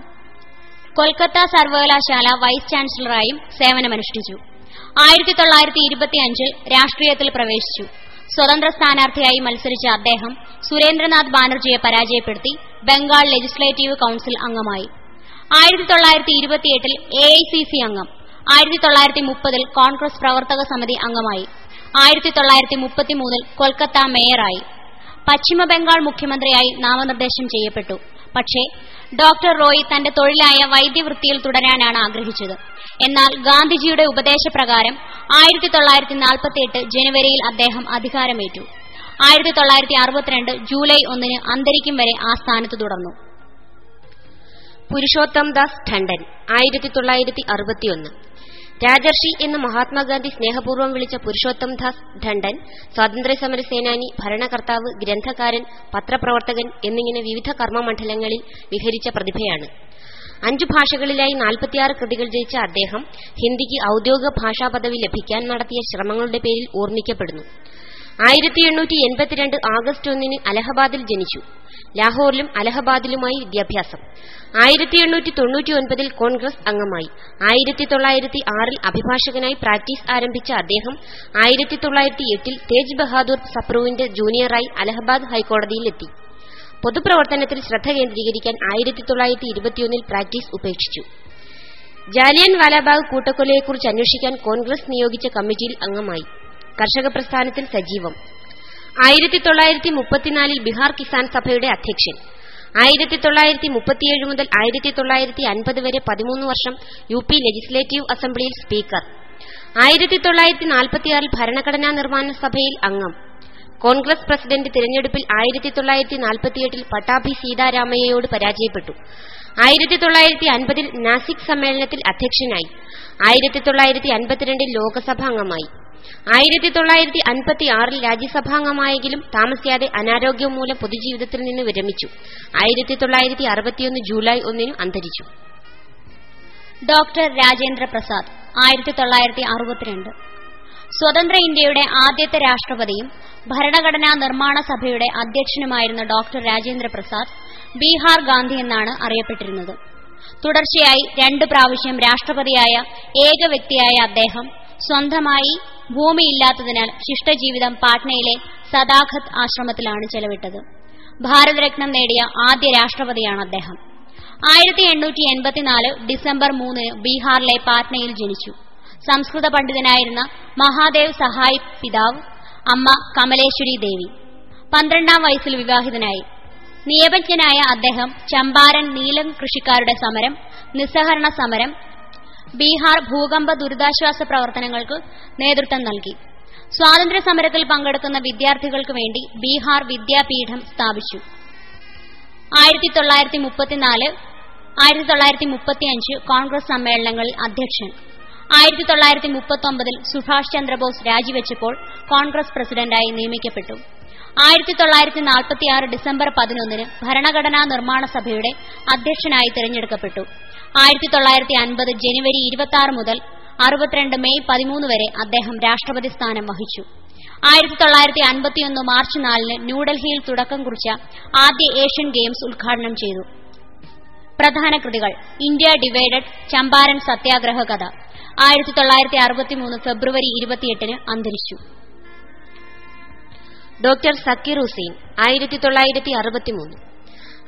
കൊൽക്കത്ത സർവകലാശാല വൈസ് ചാൻസലറായും സേവനമനുഷ്ഠിച്ചു. ആയിരത്തി തൊള്ളായിരത്തി ഇരുപത്തിയഞ്ചിൽ രാഷ്ട്രീയത്തിൽ പ്രവേശിച്ചു. സ്വതന്ത്ര സ്ഥാനാർത്ഥിയായി മത്സരിച്ച അദ്ദേഹം സുരേന്ദ്രനാഥ് ബാനർജിയെ പരാജയപ്പെടുത്തി ബംഗാൾ ലെജിസ്ലേറ്റീവ് കൌൺസിൽ അംഗമായി. ആയിരത്തി തൊള്ളായിരത്തി ഇരുപത്തിയെട്ടിൽ എ ഐ സി സി അംഗം. ആയിരത്തി തൊള്ളായിരത്തി മുപ്പതിൽ കോൺഗ്രസ് പ്രവർത്തക സമിതി അംഗമായി. ആയിരത്തി തൊള്ളായിരത്തി മുപ്പത്തിമൂന്നിൽ കൊൽക്കത്ത മേയറായി. പശ്ചിമ ബംഗാൾ മുഖ്യമന്ത്രിയായി നാമനിർദ്ദേശം ചെയ്യപ്പെട്ടു. പക്ഷേ ഡോക്ടർ റോയ് തന്റെ തൊഴിലായ വൈദ്യവൃത്തിയിൽ തുടരാനാണ് ആഗ്രഹിച്ചത്. എന്നാൽ ഗാന്ധിജിയുടെ ഉപദേശപ്രകാരം ആയിരത്തി തൊള്ളായിരത്തി നാൽപ്പത്തിയെട്ട് ജനുവരിയിൽ അദ്ദേഹം അധികാരമേറ്റു. ആയിരത്തി തൊള്ളായിരത്തി അറുപത്തിരണ്ട് ജൂലൈ ഒന്നിന് അന്തരിക്കും വരെ ആ സ്ഥാനത്ത് തുടർന്നു. പുരുഷോത്തം ദാസ് ടണ്ടൻ ആയിരത്തി തൊള്ളായിരത്തി അറുപത്തിയൊന്ന് രാജർഷി എന്ന് മഹാത്മാഗാന്ധി സ്നേഹപൂർവം വിളിച്ച പുരുഷോത്തം ദാസ് ഠണ്ടൻ സ്വാതന്ത്ര്യസമര സേനാനി ഭരണകർത്താവ് ഗ്രന്ഥകാരൻ പത്രപ്രവർത്തകൻ എന്നിങ്ങനെ വിവിധ കർമ്മമണ്ഡലങ്ങളിൽ വിഹരിച്ച പ്രതിഭയാണ്. അഞ്ചു ഭാഷകളിലായി നാൽപ്പത്തിയാറ് കൃതികൾ ജയിച്ച അദ്ദേഹം ഹിന്ദിക്ക് ഔദ്യോഗിക ഭാഷാ പദവി ലഭിക്കാൻ നടത്തിയ ശ്രമങ്ങളുടെ പേരിൽ ഓർമ്മിക്കപ്പെടുന്നു. ആയിരത്തി എണ്ണൂറ്റി എൺപത്തിരണ്ട് ആഗസ്റ്റ് ഒന്നിന് അലഹബാദിൽ ജനിച്ചു. ലാഹോറിലും അലഹബാദിലുമായി വിദ്യാഭ്യാസം. ആയിരത്തി എണ്ണൂറ്റി തൊണ്ണൂറ്റി ഒൻപതിൽ കോൺഗ്രസ് അംഗമായി. ആയിരത്തി തൊള്ളായിരത്തി ആറിൽ അഭിഭാഷകനായി പ്രാക്ടീസ് ആരംഭിച്ച അദ്ദേഹം ആയിരത്തി തൊള്ളായിരത്തി എട്ടിൽ തേജ് ബഹാദൂർ സപ്രുവിന്റെ ജൂനിയറായി അലഹബാദ് ഹൈക്കോടതിയിലെത്തി പൊതുപ്രവർത്തനത്തിൽ ശ്രദ്ധ കേന്ദ്രീകരിക്കാൻ ആയിരത്തി തൊള്ളായിരത്തി ഇരുപത്തിയൊന്നിൽ പ്രാക്ടീസ് ഉപേക്ഷിച്ചു. ജാലിയൻ വാലാബാഗ് കൂട്ടക്കൊലയെക്കുറിച്ച് അന്വേഷിക്കാൻ കോൺഗ്രസ് നിയോഗിച്ച കമ്മിറ്റിയിൽ അംഗമായി. കർഷക പ്രസ്ഥാനത്തിൽ സജീവം. ആയിരത്തി തൊള്ളായിരത്തി മുപ്പത്തിനാലിൽ ബീഹാർ കിസാൻ സഭയുടെ അധ്യക്ഷൻ. ആയിരത്തി തൊള്ളായിരത്തി മുപ്പത്തിയേഴ് മുതൽ ആയിരത്തി തൊള്ളായിരത്തി അൻപത് വരെ പതിമൂന്ന് വർഷം യു പി ലെജിസ്ലേറ്റീവ് അസംബ്ലിയിൽ സ്പീക്കർ. ആയിരത്തി തൊള്ളായിരത്തി നാൽപ്പത്തിയാറിൽ ഭരണഘടനാ നിർമ്മാണ സഭയിൽ അംഗം. കോൺഗ്രസ് പ്രസിഡന്റ് തിരഞ്ഞെടുപ്പിൽ ആയിരത്തി തൊള്ളായിരത്തി നാൽപ്പത്തിയെട്ടിൽ പട്ടാഭി സീതാരാമയ്യയോട് പരാജയപ്പെട്ടു. ആയിരത്തി തൊള്ളായിരത്തി അൻപതിൽ നാസിക് സമ്മേളനത്തിൽ അധ്യക്ഷനായി. ആയിരത്തി തൊള്ളായിരത്തി അൻപത്തിരണ്ടിൽ ലോക്സഭാ അംഗമായി. ആയിരത്തി തൊള്ളായിരത്തി അൻപത്തി ആറിൽ രാജ്യസഭാംഗമായെങ്കിലും താമസിയാതെ അനാരോഗ്യം മൂലം പൊതുജീവിതത്തിൽ നിന്ന് വിരമിച്ചു. ആയിരത്തി തൊള്ളായിരത്തി അറുപത്തിയൊന്ന് ജൂലൈ ഒന്നിന് അന്തരിച്ചു. ഡോക്ടർ രാജേന്ദ്ര പ്രസാദ് ആയിരത്തി തൊള്ളായിരത്തി അറുപത്തിരണ്ട് സ്വതന്ത്ര ഇന്ത്യയുടെ ആദ്യത്തെ രാഷ്ട്രപതിയും ഭരണഘടനാ നിർമ്മാണ സഭയുടെ അധ്യക്ഷനുമായിരുന്ന ഡോക്ടർ രാജേന്ദ്ര പ്രസാദ് ബീഹാർ ഗാന്ധി എന്നാണ് അറിയപ്പെട്ടിരുന്നത്. തുടർച്ചയായി രണ്ട് പ്രാവശ്യം രാഷ്ട്രപതിയായ ഏക വ്യക്തിയായ അദ്ദേഹം സ്വന്തമായി ഭൂമിയില്ലാത്തതിനാൽ ശിഷ്ടജീവിതം പാട്നയിലെ സദാഖത്ത് ആശ്രമത്തിലാണ് ചെലവിട്ടത്. ഭാരതരത്നം നേടിയ ആദ്യ രാഷ്ട്രപതിയാണ് അദ്ദേഹം. ആയിരത്തി എണ്ണൂറ്റി എൺപത്തിനാല് ഡിസംബർ മൂന്നിന് ബീഹാറിലെ പാട്നയിൽ ജനിച്ചു. സംസ്കൃത പണ്ഡിതനായിരുന്ന മഹാദേവ് സഹായ് പിതാവ് അമ്മ കമലേശ്വരി ദേവി. പന്ത്രണ്ടാം വയസ്സിൽ വിവാഹിതനായി. നിയമജ്ഞനായ അദ്ദേഹം ചമ്പാരൻ നീലം കൃഷിക്കാരുടെ സമരം നിസ്സഹരണ സമരം ബീഹാർ ഭൂകമ്പ ദുരിതാശ്വാസ പ്രവർത്തനങ്ങൾക്ക് നേതൃത്വം നൽകി. സ്വാതന്ത്ര്യ സമരത്തിൽ പങ്കെടുക്കുന്ന വിദ്യാർത്ഥികൾക്ക് വേണ്ടി ബീഹാർ വിദ്യാപീഠം സ്ഥാപിച്ചു. ആയിരത്തി തൊള്ളായിരത്തി മുപ്പത്തിനാല് ആയിരത്തി തൊള്ളായിരത്തി മുപ്പത്തിയഞ്ച് കോൺഗ്രസ് സമ്മേളനങ്ങളിൽ അധ്യക്ഷൻ. ആയിരത്തി തൊള്ളായിരത്തി മുപ്പത്തൊമ്പതിൽ സുഭാഷ് ചന്ദ്രബോസ് രാജിവെച്ചപ്പോൾ കോൺഗ്രസ് പ്രസിഡന്റായി നിയമിക്കപ്പെട്ടു. ആയിരത്തി തൊള്ളായിരത്തി നാൽപ്പത്തിയാറ് ഡിസംബർ പതിനൊന്നിന് ഭരണഘടനാ നിർമ്മാണ സഭയുടെ അധ്യക്ഷനായി തിരഞ്ഞെടുക്കപ്പെട്ടു. ആയിരത്തി തൊള്ളായിരത്തി അൻപത് ജനുവരി ഇരുപത്തി ആറ് മുതൽ അറുപത്തിരണ്ട് മെയ് പതിമൂന്ന് വരെ അദ്ദേഹം രാഷ്ട്രപതി സ്ഥാനം വഹിച്ചു. ആയിരത്തി തൊള്ളായിരത്തി അൻപത്തിയൊന്ന് മാർച്ച് നാലിന് ന്യൂഡൽഹിയിൽ തുടക്കം കുറിച്ച ആദ്യ ഏഷ്യൻ ഗെയിംസ് ഉദ്ഘാടനം ചെയ്തു. പ്രധാന കൃതികൾ ഇന്ത്യ ഡിവൈഡഡ് ചമ്പാരൻ സത്യാഗ്രഹ കഥ ആയിരത്തി തൊള്ളായിരത്തി അറുപത്തിമൂന്ന് ഫെബ്രുവരി ഇരുപത്തിയെട്ടിന് അന്തരിച്ചു. ഡോക്ടർ സക്കീർ ഹുസൈൻ ആയിരത്തി തൊള്ളായിരത്തി അറുപത്തിമൂന്ന്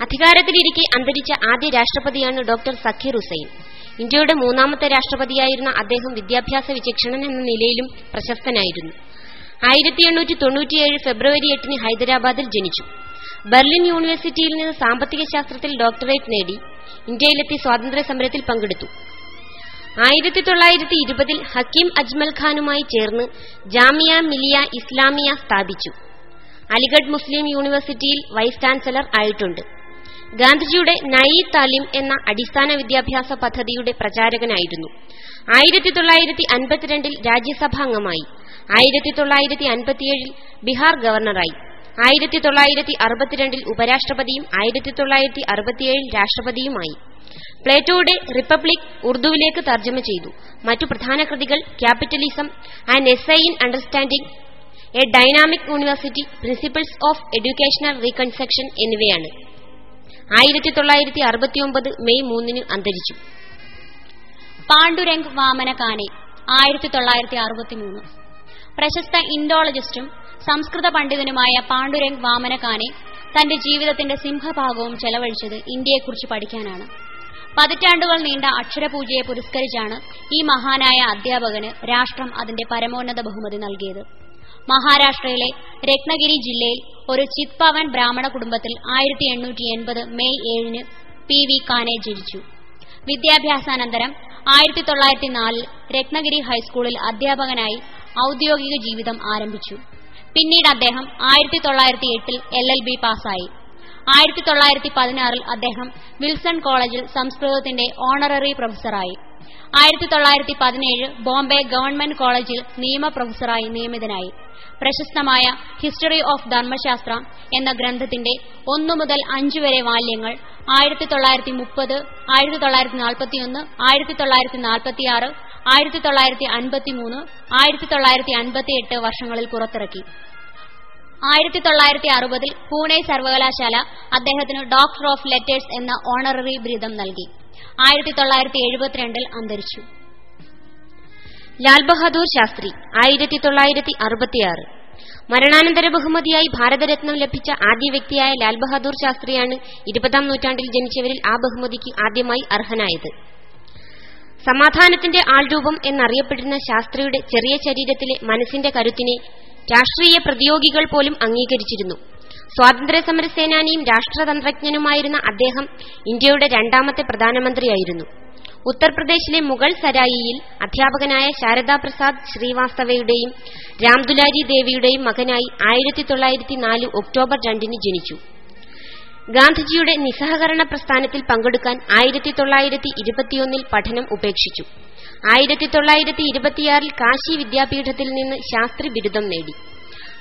അധികാരത്തിലിരിക്കെ അന്തരിച്ച ആദ്യ രാഷ്ട്രപതിയാണ് ഡോക്ടർ സഖീർ ഹുസൈൻ. ഇന്ത്യയുടെ മൂന്നാമത്തെ രാഷ്ട്രപതിയായിരുന്ന അദ്ദേഹം വിദ്യാഭ്യാസ വിചക്ഷണൻ എന്ന നിലയിലും പ്രശസ്തനായിരുന്നു. ആയിരത്തി എണ്ണൂറ്റി തൊണ്ണൂറ്റിയേഴ് ഫെബ്രുവരി എട്ടിന് ഹൈദരാബാദിൽ ജനിച്ചു. ബെർലിൻ യൂണിവേഴ്സിറ്റിയിൽ നിന്ന് സാമ്പത്തിക ശാസ്ത്രത്തിൽ ഡോക്ടറേറ്റ് നേടി ഇന്ത്യയിലെത്തി സ്വാതന്ത്ര്യ സമരത്തിൽ പങ്കെടുത്തു. ആയിരത്തി തൊള്ളായിരത്തി ഇരുപതിൽ ഹക്കീം അജ്മൽ ഖാനുമായി ചേർന്ന് ജാമിയ മിലിയ ഇസ്ലാമിയ സ്ഥാപിച്ചു. അലിഗഡ് മുസ്ലിം യൂണിവേഴ്സിറ്റിയിൽ വൈസ് ചാൻസലർ ആയിട്ടുണ്ട്. ഗാന്ധിജിയുടെ നയി താലിം എന്ന അടിസ്ഥാന വിദ്യാഭ്യാസ പദ്ധതിയുടെ പ്രചാരകനായിരുന്നു. ആയിരത്തി തൊള്ളായിരത്തി അൻപത്തിരണ്ടിൽ രാജ്യസഭാംഗമായി ആയിരത്തി തൊള്ളായിരത്തി അൻപത്തിയേഴിൽ ബീഹാർ ഗവർണറായി. ആയിരത്തി തൊള്ളായിരത്തി അറുപത്തിരണ്ടിൽ ഉപരാഷ്ട്രപതിയും ആയിരത്തി തൊള്ളായിരത്തി അറുപത്തിയേഴിൽ രാഷ്ട്രപതിയുമായി. പ്ലേറ്റോയുടെ റിപ്പബ്ലിക് ഉറുദുവിലേക്ക് തർജമ ചെയ്തു. മറ്റു പ്രധാന കൃതികൾ capitalism and essay in understanding a dynamic university principles of educational reconstruction എന്നിവയാണ്. ആയിരത്തി തൊള്ളായിരത്തി അറുപത്തിയൊമ്പത് മെയ് മൂന്നിന് അന്തരിച്ചു. പാണ്ഡുരംഗ് വാമന കാനെ ആയിരത്തി തൊള്ളായിരത്തി അറുപത്തിമൂന്ന് പ്രശസ്ത ഇൻഡോളജിസ്റ്റും സംസ്കൃത പണ്ഡിതനുമായ പാണ്ഡുരംഗ് വാമന കാനെ തന്റെ ജീവിതത്തിന്റെ സിംഹഭാഗവും ചെലവഴിച്ചത് ഇന്ത്യയെക്കുറിച്ച് പഠിക്കാനാണ്. പതിറ്റാണ്ടുകൾ നീണ്ട അക്ഷരപൂജയെ പുരസ്കരിച്ചാണ് ഈ മഹാനായ അധ്യാപകന് രാഷ്ട്രം അതിന്റെ പരമോന്നത ബഹുമതി നൽകിയത്. മഹാരാഷ്ട്രയിലെ രത്നഗിരി ജില്ലയിൽ ഒരു ചിത്പവൻ ബ്രാഹ്മണ കുടുംബത്തിൽ ആയിരത്തി എണ്ണൂറ്റി എൺപത് മെയ് ഏഴിന് പി വി കാനെ ജനിച്ചു. വിദ്യാഭ്യാസാനന്തരം ആയിരത്തി തൊള്ളായിരത്തി നാലിൽ രത്നഗിരി ഹൈസ്കൂളിൽ അധ്യാപകനായി ഔദ്യോഗിക ജീവിതം ആരംഭിച്ചു. പിന്നീട് അദ്ദേഹം ആയിരത്തി തൊള്ളായിരത്തി എട്ടിൽ എൽ എൽ ബി പാസ്സായി. ആയിരത്തി തൊള്ളായിരത്തി പതിനാറിൽ അദ്ദേഹം വിൽസൺ കോളേജിൽ സംസ്കൃതത്തിന്റെ ഓണററി പ്രൊഫസറായി. ആയിരത്തി തൊള്ളായിരത്തി പതിനേഴ് ബോംബെ ഗവൺമെന്റ് കോളേജിൽ നിയമ പ്രൊഫസറായി നിയമിതനായി. പ്രശസ്തമായ ഹിസ്റ്ററി ഓഫ് ധർമ്മശാസ്ത്ര എന്ന ഗ്രന്ഥത്തിന്റെ ഒന്നു മുതൽ അഞ്ചു വരെ വാല്യങ്ങൾ ആയിരത്തി തൊള്ളായിരത്തി മുപ്പത് ആയിരത്തി തൊള്ളായിരത്തി നാൽപ്പത്തിയൊന്ന് ആയിരത്തി തൊള്ളായിരത്തി നാൽപ്പത്തിയാറ് ആയിരത്തി തൊള്ളായിരത്തി അൻപത്തിമൂന്ന് ആയിരത്തി തൊള്ളായിരത്തി അൻപത്തിയെട്ട് വർഷങ്ങളിൽ പുറത്തിറക്കി. ആയിരത്തി തൊള്ളായിരത്തി അറുപതിൽ പൂനെ സർവകലാശാല അദ്ദേഹത്തിന് ഡോക്ടർ ഓഫ് ലെറ്റേഴ്സ് എന്ന ഓണററി ബിരുദം നൽകി. ആയിരത്തി തൊള്ളായിരത്തി എഴുപത്തിരണ്ടിൽ അന്തരിച്ചു. ലാൽ ബഹാദൂർ ശാസ്ത്രി ആയിരത്തി തൊള്ളായിരത്തി അറുപത്തിയാറ് മരണാനന്തര ബഹുമതിയായി ഭാരതരത്നം ലഭിച്ച ആദ്യ വ്യക്തിയായ ലാൽ ബഹാദൂർ ശാസ്ത്രിയാണ് ഇരുപതാം നൂറ്റാണ്ടിൽ ജനിച്ചവരിൽ ആ ബഹുമതിക്ക് ആദ്യമായി അർഹനായത്. സമാധാനത്തിന്റെ ആൾരൂപം എന്നറിയപ്പെടുന്ന ശാസ്ത്രിയുടെ ചെറിയ ശരീരത്തിലെ മനസ്സിന്റെ കരുത്തിനെ രാഷ്ട്രീയ പ്രതിയോഗികൾ പോലും അംഗീകരിച്ചിരുന്നു. സ്വാതന്ത്ര്യ സമരസേനാനിയും രാഷ്ട്രതന്ത്രജ്ഞനുമായിരുന്ന അദ്ദേഹം ഇന്ത്യയുടെ രണ്ടാമത്തെ പ്രധാനമന്ത്രിയായിരുന്നു. ഉത്തർപ്രദേശിലെ മുഗൾ സരായിയിൽ അധ്യാപകനായ ശാരദാ പ്രസാദ് ശ്രീവാസ്തവയുടെയും രാംദുലാരി ദേവിയുടെയും മകനായി ആയിരത്തി തൊള്ളായിരത്തി നാല് ഒക്ടോബർ രണ്ടിന് ജനിച്ചു. ഗാന്ധിജിയുടെ നിസ്സഹകരണ പ്രസ്ഥാനത്തിൽ പങ്കെടുക്കാൻ ആയിരത്തി തൊള്ളായിരത്തി ഇരുപത്തിയൊന്നിൽ പഠനം ഉപേക്ഷിച്ചു. ആയിരത്തി തൊള്ളായിരത്തി ഇരുപത്തിയാറിൽ കാശി വിദ്യാപീഠത്തിൽ നിന്ന് ശാസ്ത്രി ബിരുദം നേടി.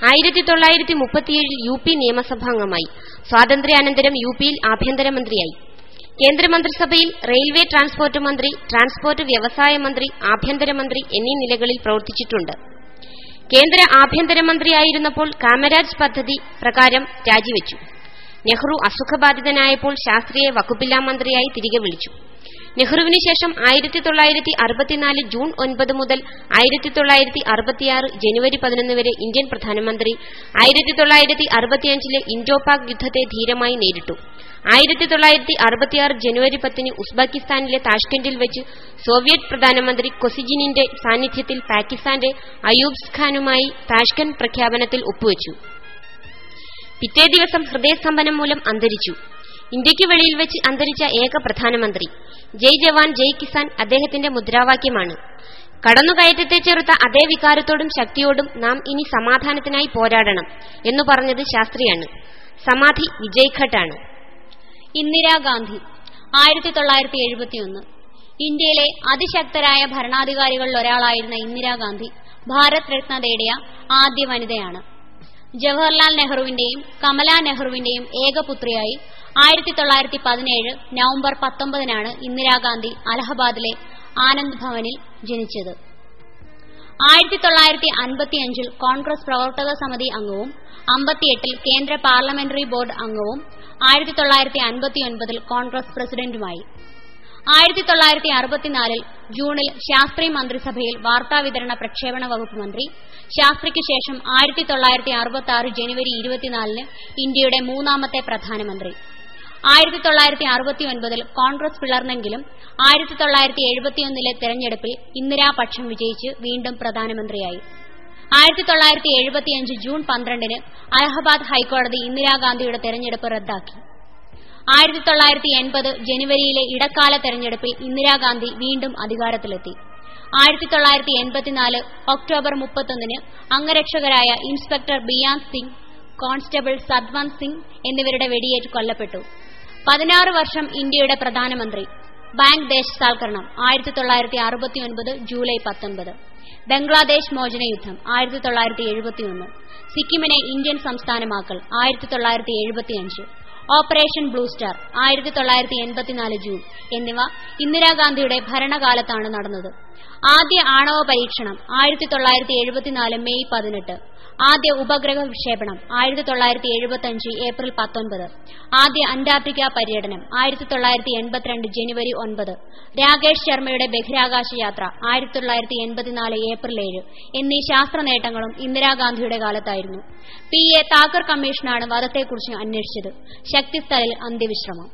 ആയിരത്തി തൊള്ളായിരത്തി മുപ്പത്തിയേഴിൽ യു പി നിയമസഭാംഗമായി. സ്വാതന്ത്ര്യാനന്തരം യു പിയിൽ ആഭ്യന്തരമന്ത്രിയായി. കേന്ദ്രമന്ത്രിസഭയിൽ റെയിൽവേ ട്രാൻസ്പോർട്ട് മന്ത്രി ട്രാൻസ്പോർട്ട് വ്യവസായ മന്ത്രി ആഭ്യന്തരമന്ത്രി എന്നീ നിലകളിൽ പ്രവർത്തിച്ചിട്ടുണ്ട്. കേന്ദ്ര ആഭ്യന്തരമന്ത്രിയായിരുന്നപ്പോൾ കാമരാജ് പദ്ധതി പ്രകാരം രാജിവെച്ചു. നെഹ്റു അസുഖബാധിതനായപ്പോൾ ശാസ്ത്രിയെ വകുപ്പില്ലാ മന്ത്രിയായി തിരികെ വിളിച്ചു. നെഹ്റുവിന് ശേഷം ആയിരത്തി തൊള്ളായിരത്തി അറുപത്തിനാല് ജൂൺ ഒൻപത് മുതൽ ആയിരത്തി തൊള്ളായിരത്തി അറുപത്തിയാറ് ജനുവരി പതിനൊന്ന് വരെ ഇന്ത്യൻ പ്രധാനമന്ത്രി ആയിരത്തി തൊള്ളായിരത്തി അറുപത്തിയഞ്ചിലെ ഇൻഡോ പാക് യുദ്ധത്തെ ധീരമായി നേരിട്ടു. ആയിരത്തി തൊള്ളായിരത്തി അറുപത്തിയാറ് ജനുവരി പത്തിന് ഉസ്ബെക്കിസ്ഥാനിലെ താഷ്കെന്റിൽ വെച്ച് സോവിയറ്റ് പ്രധാനമന്ത്രി കൊസിജിനിന്റെ സാന്നിധ്യത്തിൽ പാകിസ്ഥാന്റെ അയൂബ്സ് ഖാനുമായി താഷ്കൻ പ്രഖ്യാപനത്തിൽ ഒപ്പുവച്ചു. പിറ്റേ ദിവസം ഹൃദയസ്തംഭനം മൂലം അന്തരിച്ചു. ഇന്ത്യയ്ക്ക് വെളിയിൽ വെച്ച് അന്തരിച്ച ഏക പ്രധാനമന്ത്രി. ജയ് ജവാൻ ജയ് കിസാൻ അദ്ദേഹത്തിന്റെ മുദ്രാവാക്യമാണ്. കടന്നുകയറ്റത്തെ ചെറുത്ത അതേ വികാരത്തോടും ശക്തിയോടും നാം ഇനി സമാധാനത്തിനായി പോരാടണം എന്നു പറഞ്ഞത് ശാസ്ത്രിയാണ്. സമാധി വിജയ്ഘട്ടാണ്. ഇന്ദിരാഗാന്ധി ആയിരത്തി തൊള്ളായിരത്തി എഴുപത്തിയൊന്ന് ഇന്ത്യയിലെ അതിശക്തരായ ഭരണാധികാരികളിൽ ഒരാളായിരുന്ന ഇന്ദിരാഗാന്ധി ഭാരത് രത്ന നേടിയ ആദ്യ വനിതയാണ്. ജവഹർലാൽ നെഹ്റുവിന്റെയും കമലാ നെഹ്റുവിന്റെയും ഏകപുത്രിയായി ആയിരത്തി തൊള്ളായിരത്തി പതിനേഴ് നവംബർ പത്തൊമ്പതിനാണ് ഇന്ദിരാഗാന്ധി അലഹബാദിലെ ആനന്ദ് ഭവനിൽ ജനിച്ചത്. ആയിരത്തി തൊള്ളായിരത്തി അൻപത്തിയഞ്ചിൽ കോൺഗ്രസ് പ്രവർത്തക സമിതി അംഗവും അമ്പത്തിയെട്ടിൽ കേന്ദ്ര പാർലമെന്ററി ബോർഡ് അംഗവും ആയിരത്തി തൊള്ളായിരത്തി അൻപത്തിയൊൻപതിൽ കോൺഗ്രസ് പ്രസിഡന്റുമായി. ആയിരത്തി തൊള്ളായിരത്തി അറുപത്തിനാലിൽ ജൂണിൽ ശാസ്ത്രി മന്ത്രിസഭയിൽ വാർത്താവിതരണ പ്രക്ഷേപണ വകുപ്പ് മന്ത്രി. ശാസ്ത്രിക്ക് ശേഷം ആയിരത്തി തൊള്ളായിരത്തി അറുപത്തി ആറ് ജനുവരി ഇരുപത്തിനാലിന് ഇന്ത്യയുടെ മൂന്നാമത്തെ പ്രധാനമന്ത്രി. ആയിരത്തി തൊള്ളായിരത്തി അറുപത്തി ഒൻപതിൽ കോൺഗ്രസ് പിളർന്നെങ്കിലും ആയിരത്തി തൊള്ളായിരത്തി എഴുപത്തിയൊന്നിലെ തെരഞ്ഞെടുപ്പിൽ ഇന്ദിരാപക്ഷം വിജയിച്ച് വീണ്ടും പ്രധാനമന്ത്രിയായി. ആയിരത്തി തൊള്ളായിരത്തി എഴുപത്തിയഞ്ച് ജൂൺ പന്ത്രണ്ടിന് അലഹബാദ് ഹൈക്കോടതി ഇന്ദിരാഗാന്ധിയുടെ തെരഞ്ഞെടുപ്പ് റദ്ദാക്കി. ആയിരത്തി തൊള്ളായിരത്തി എൺപത് ജനുവരിയിലെ ഇടക്കാല തെരഞ്ഞെടുപ്പിൽ ഇന്ദിരാഗാന്ധി വീണ്ടും അധികാരത്തിലെത്തി. ആയിരത്തി തൊള്ളായിരത്തി എൺപത്തിനാല് ഒക്ടോബർ മുപ്പത്തൊന്നിന് അംഗരക്ഷകരായ ഇൻസ്പെക്ടർ ബിയാൻ സിംഗ് കോൺസ്റ്റബിൾ സദ്വന്ത് സിംഗ് എന്നിവരുടെ വെടിയേറ്റ് കൊല്ലപ്പെട്ടു. പതിനാറ് വർഷം ഇന്ത്യയുടെ പ്രധാനമന്ത്രി. ബാങ്ക് ദേശസാൽക്കരണം ആയിരത്തി തൊള്ളായിരത്തി അറുപത്തിയൊൻപത് ജൂലൈ പത്തൊൻപത്. ബംഗ്ലാദേശ് മോചന യുദ്ധം ആയിരത്തി തൊള്ളായിരത്തി എഴുപത്തിയൊന്ന് സിക്കിമിനെ ഇന്ത്യൻ സംസ്ഥാനമാക്കൽ ആയിരത്തി തൊള്ളായിരത്തി എഴുപത്തിയഞ്ച് ഓപ്പറേഷൻ ബ്ലൂ സ്റ്റാർ ആയിരത്തി തൊള്ളായിരത്തി എൺപത്തിനാല് ജൂൺ. എന്നിവ ഇന്ദിരാഗാന്ധിയുടെ ഭരണകാലത്താണ് നടന്നത്. ആദ്യ ആണവ പരീക്ഷണം ആയിരത്തി തൊള്ളായിരത്തി എഴുപത്തിനാല് മെയ് പതിനെട്ട്. ആദ്യ ഉപഗ്രഹ വിക്ഷേപണം ആയിരത്തി തൊള്ളായിരത്തി എഴുപത്തി അഞ്ച് ഏപ്രിൽ പത്തൊൻപത്. ആദ്യ അന്റാർട്ടിക്ക പര്യടനം ആയിരത്തി തൊള്ളായിരത്തി എൺപത്തിരണ്ട് ജനുവരി ഒൻപത്. രാകേഷ് ശർമ്മയുടെ ബഹിരാകാശ യാത്ര ആയിരത്തി തൊള്ളായിരത്തി എൺപത്തിനാല് ഏപ്രിൽ ഏഴ് എന്നീ ശാസ്ത്ര നേട്ടങ്ങളും ഇന്ദിരാഗാന്ധിയുടെ കാലത്തായിരുന്നു. പി. എ. താക്കർ കമ്മീഷനാണ് വധത്തെക്കുറിച്ച് അന്വേഷിച്ചത്. ശക്തിസ്ഥലിൽ അന്ത്യവിശ്രമം.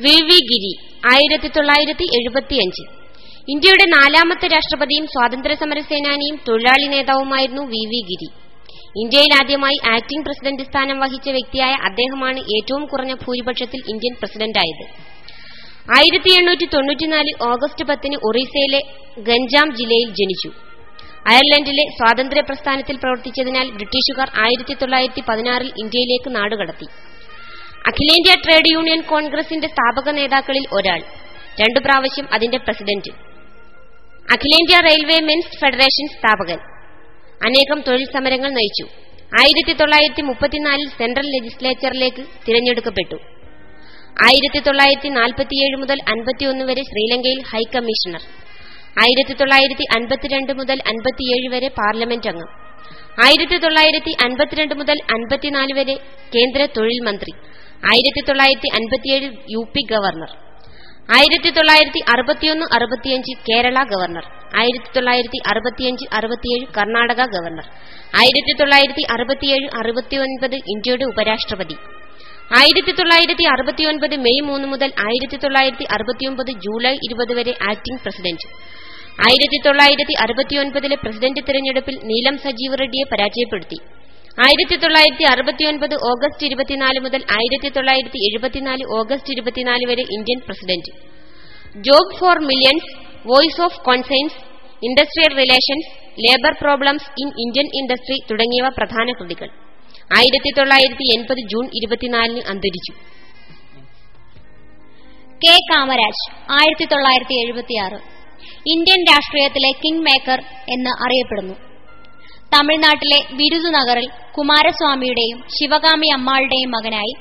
വി. വി. ഗിരി ആയിരത്തി തൊള്ളായിരത്തി എഴുപത്തിയഞ്ച് ഇന്ത്യയുടെ നാലാമത്തെ രാഷ്ട്രപതിയും സ്വാതന്ത്ര്യസമര സേനാനിയും തൊഴിലാളി നേതാവുമായിരുന്നു വി വി ഗിരി. ഇന്ത്യയിൽ ആദ്യമായി ആക്ടിംഗ് പ്രസിഡന്റ് സ്ഥാനം വഹിച്ച വ്യക്തിയായ അദ്ദേഹമാണ് ഏറ്റവും കുറഞ്ഞ ഭൂരിപക്ഷത്തിൽ ഇന്ത്യൻ പ്രസിഡന്റായത്. ആയിരത്തി എണ്ണൂറ്റി തൊണ്ണൂറ്റിനാല് ഓഗസ്റ്റ് പത്തിന് ഒറീസയിലെ ഗഞ്ചാം ജില്ലയിൽ ജനിച്ചു. അയർലൻഡിലെ സ്വാതന്ത്ര്യ പ്രസ്ഥാനത്തിൽ പ്രവർത്തിച്ചതിനാൽ ബ്രിട്ടീഷുകാർ ആയിരത്തി തൊള്ളായിരത്തി പതിനാറിൽ ഇന്ത്യയിലേക്ക് നാടുകടത്തി. അഖിലേന്ത്യാ ട്രേഡ് യൂണിയൻ കോൺഗ്രസിന്റെ സ്ഥാപക നേതാക്കളിൽ ഒരാൾ. രണ്ടു പ്രാവശ്യം അതിന്റെ പ്രസിഡന്റ്. അഖിലേന്ത്യാ റെയിൽവേ മെൻസ് ഫെഡറേഷൻ സ്ഥാപകൻ. അനേകം തൊഴിൽ സമരങ്ങൾ നയിച്ചു. ആയിരത്തി തൊള്ളായിരത്തി മുപ്പത്തിനാലിൽ സെൻട്രൽ ലെജിസ്ലേച്ചറിലേക്ക് തിരഞ്ഞെടുക്കപ്പെട്ടു. ആയിരത്തി തൊള്ളായിരത്തി നാൽപ്പത്തിയേഴ് മുതൽ അൻപത്തിയൊന്ന് വരെ ശ്രീലങ്കയിൽ ഹൈക്കമ്മീഷണർ. ആയിരത്തി തൊള്ളായിരത്തി അൻപത്തിരണ്ട് മുതൽ അൻപത്തിയേഴ് വരെ പാർലമെന്റ് അംഗം. ആയിരത്തി തൊള്ളായിരത്തി അൻപത്തിരണ്ട് മുതൽ അൻപത്തിനാല് വരെ കേന്ദ്ര തൊഴിൽ മന്ത്രി. ആയിരത്തി തൊള്ളായിരത്തി അൻപത്തിയേഴ് യു പി ഗവർണർ. ആയിരത്തി തൊള്ളായിരത്തി അറുപത്തിയൊന്ന് അറുപത്തിയഞ്ച് കേരള ഗവർണർ. ആയിരത്തി തൊള്ളായിരത്തി അറുപത്തിയഞ്ച് അറുപത്തിയേഴ് കർണാടക ഗവർണർ. ആയിരത്തി തൊള്ളായിരത്തി അറുപത്തിയേഴ് അറുപത്തിയൊൻപത് ഇന്ത്യയുടെ ഉപരാഷ്ട്രപതി. ആയിരത്തി തൊള്ളായിരത്തി അറുപത്തിയൊൻപത് മെയ് മൂന്ന് മുതൽ ആയിരത്തി തൊള്ളായിരത്തി അറുപത്തിയൊൻപത് ജൂലൈ ഇരുപത് വരെ ആക്ടിംഗ് പ്രസിഡന്റ്. ആയിരത്തി തൊള്ളായിരത്തി അറുപത്തിയൊൻപതിലെ പ്രസിഡന്റ് തെരഞ്ഞെടുപ്പിൽ നീലം സജീവ് റെഡ്ഡിയെ പരാജയപ്പെടുത്തി. ആയിരത്തി തൊള്ളായിരത്തി അറുപത്തിയൊൻപത് ഓഗസ്റ്റ് ഇരുപത്തിനാല് മുതൽ ആയിരത്തി തൊള്ളായിരത്തി എഴുപത്തിനാല് ഓഗസ്റ്റ് ഇരുപത്തിനാല് വരെ Indian president. Job for millions voice of conscience industrial relations labour problems in Indian industry തുടങ്ങിയവ പ്രധാന കൃതികൾ. ആയിരത്തി തൊള്ളായിരത്തി എൺപത് ജൂൺ ഇരുപത്തിനാലിന് അന്തരിച്ചു. കെ കാമരാജ് ആയിരത്തി തൊള്ളായിരത്തി എഴുപത്തിയാറ് ഇന്ത്യൻ രാഷ്ട്രീയത്തിലെ കിങ് മേക്കർ എന്ന് അറിയപ്പെടുന്നു. തമിഴ്നാട്ടിലെ വിരുദുനഗറിൽ കുമാരസ്വാമിയുടെയും ശിവകാമി അമ്മാളുടെയും മകനായി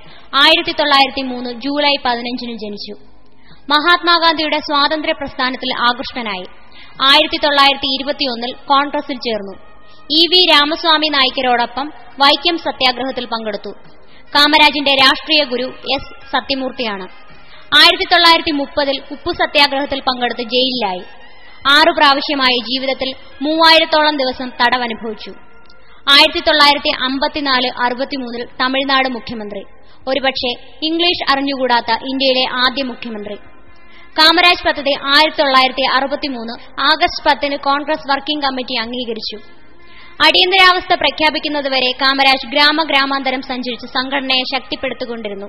ആയിരത്തി തൊള്ളായിരത്തി മൂന്ന് ജൂലൈ പതിനഞ്ചിന് ജനിച്ചു. മഹാത്മാഗാന്ധിയുടെ സ്വാതന്ത്ര്യ പ്രസ്ഥാനത്തിൽ ആകൃഷ്ടനായി ആയിരത്തി തൊള്ളായിരത്തി ഇരുപത്തിയൊന്നിൽ കോൺഗ്രസിൽ ചേർന്നു. ഇ വി രാമസ്വാമി നായ്ക്കരോടൊപ്പം വൈക്കം സത്യാഗ്രഹത്തിൽ പങ്കെടുത്തു. കാമരാജിന്റെ രാഷ്ട്രീയ ഗുരു എസ് സത്യമൂർത്തിയാണ്. ആയിരത്തി തൊള്ളായിരത്തി മുപ്പതിൽ ഉപ്പു സത്യാഗ്രഹത്തിൽ പങ്കെടുത്ത് ജയിലിലായി. ആറു പ്രാവശ്യമായി ജീവിതത്തിൽ മൂവായിരത്തോളം ദിവസം തടവനുഭവിച്ചു. ആയിരത്തി തൊള്ളായിരത്തി അമ്പത്തിനാല് അറുപത്തിമൂന്നിൽ തമിഴ്നാട് മുഖ്യമന്ത്രി. ഒരുപക്ഷെ ഇംഗ്ലീഷ് അറിഞ്ഞുകൂടാത്ത ഇന്ത്യയിലെ ആദ്യ മുഖ്യമന്ത്രി. കാമരാജ് പദ്ധതി ആയിരത്തി തൊള്ളായിരത്തി അറുപത്തിമൂന്ന് ആഗസ്റ്റ് പത്തിന് കോൺഗ്രസ് വർക്കിംഗ് കമ്മിറ്റി അംഗീകരിച്ചു. അടിയന്തരാവസ്ഥ പ്രഖ്യാപിക്കുന്നതുവരെ കാമരാജ് ഗ്രാമഗ്രാമാന്തരം സഞ്ചരിച്ച് സംഘടനയെ ശക്തിപ്പെടുത്തിക്കൊണ്ടിരുന്നു.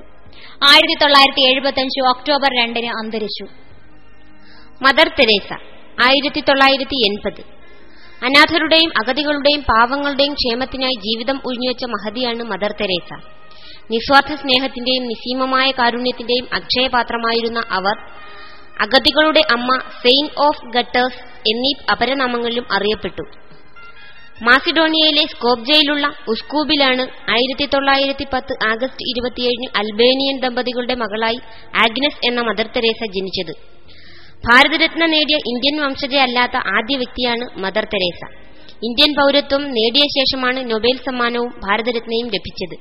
ആയിരത്തി തൊള്ളായിരത്തി എഴുപത്തിയഞ്ച് ഒക്ടോബർ രണ്ടിന് അന്തരിച്ചു. മദർ തെരേസ ആയിരത്തി തൊള്ളായിരത്തി എൺപത് അനാഥരുടെയും അഗതികളുടെയും പാവങ്ങളുടെയും ക്ഷേമത്തിനായി ജീവിതം ഉഴിഞ്ഞുവെച്ച മഹതിയാണ് മദർ തെരേസ. നിസ്വാർത്ഥ സ്നേഹത്തിന്റെയും നിസീമമായ കാരുണ്യത്തിന്റെയും അക്ഷയപാത്രമായിരുന്ന അവർ അഗതികളുടെ അമ്മ സെയിന്റ് ഓഫ് ഗട്ടേഴ്സ് എന്നീ അപരനാമങ്ങളിലും അറിയപ്പെട്ടു. മാസിഡോണിയയിലെ സ്കോബ്ജയിലുള്ള ഉസ്കൂബിലാണ് ആയിരത്തി തൊള്ളായിരത്തി പത്ത് ആഗസ്റ്റ് ഇരുപത്തിയേഴിന് അൽബേനിയൻ ദമ്പതികളുടെ മകളായി ആഗ്നസ് എന്ന മദർ തെരേസ ജനിച്ചത്. ഭാരതരത്ന നേടിയ ഇന്ത്യൻ വംശജയല്ലാത്ത ആദ്യ വ്യക്തിയാണ് മദർ തെരേസ. ഇന്ത്യൻ പൌരത്വം നേടിയ ശേഷമാണ് നൊബേൽ സമ്മാനവും ഭാരതരത്നയും ലഭിച്ചത്.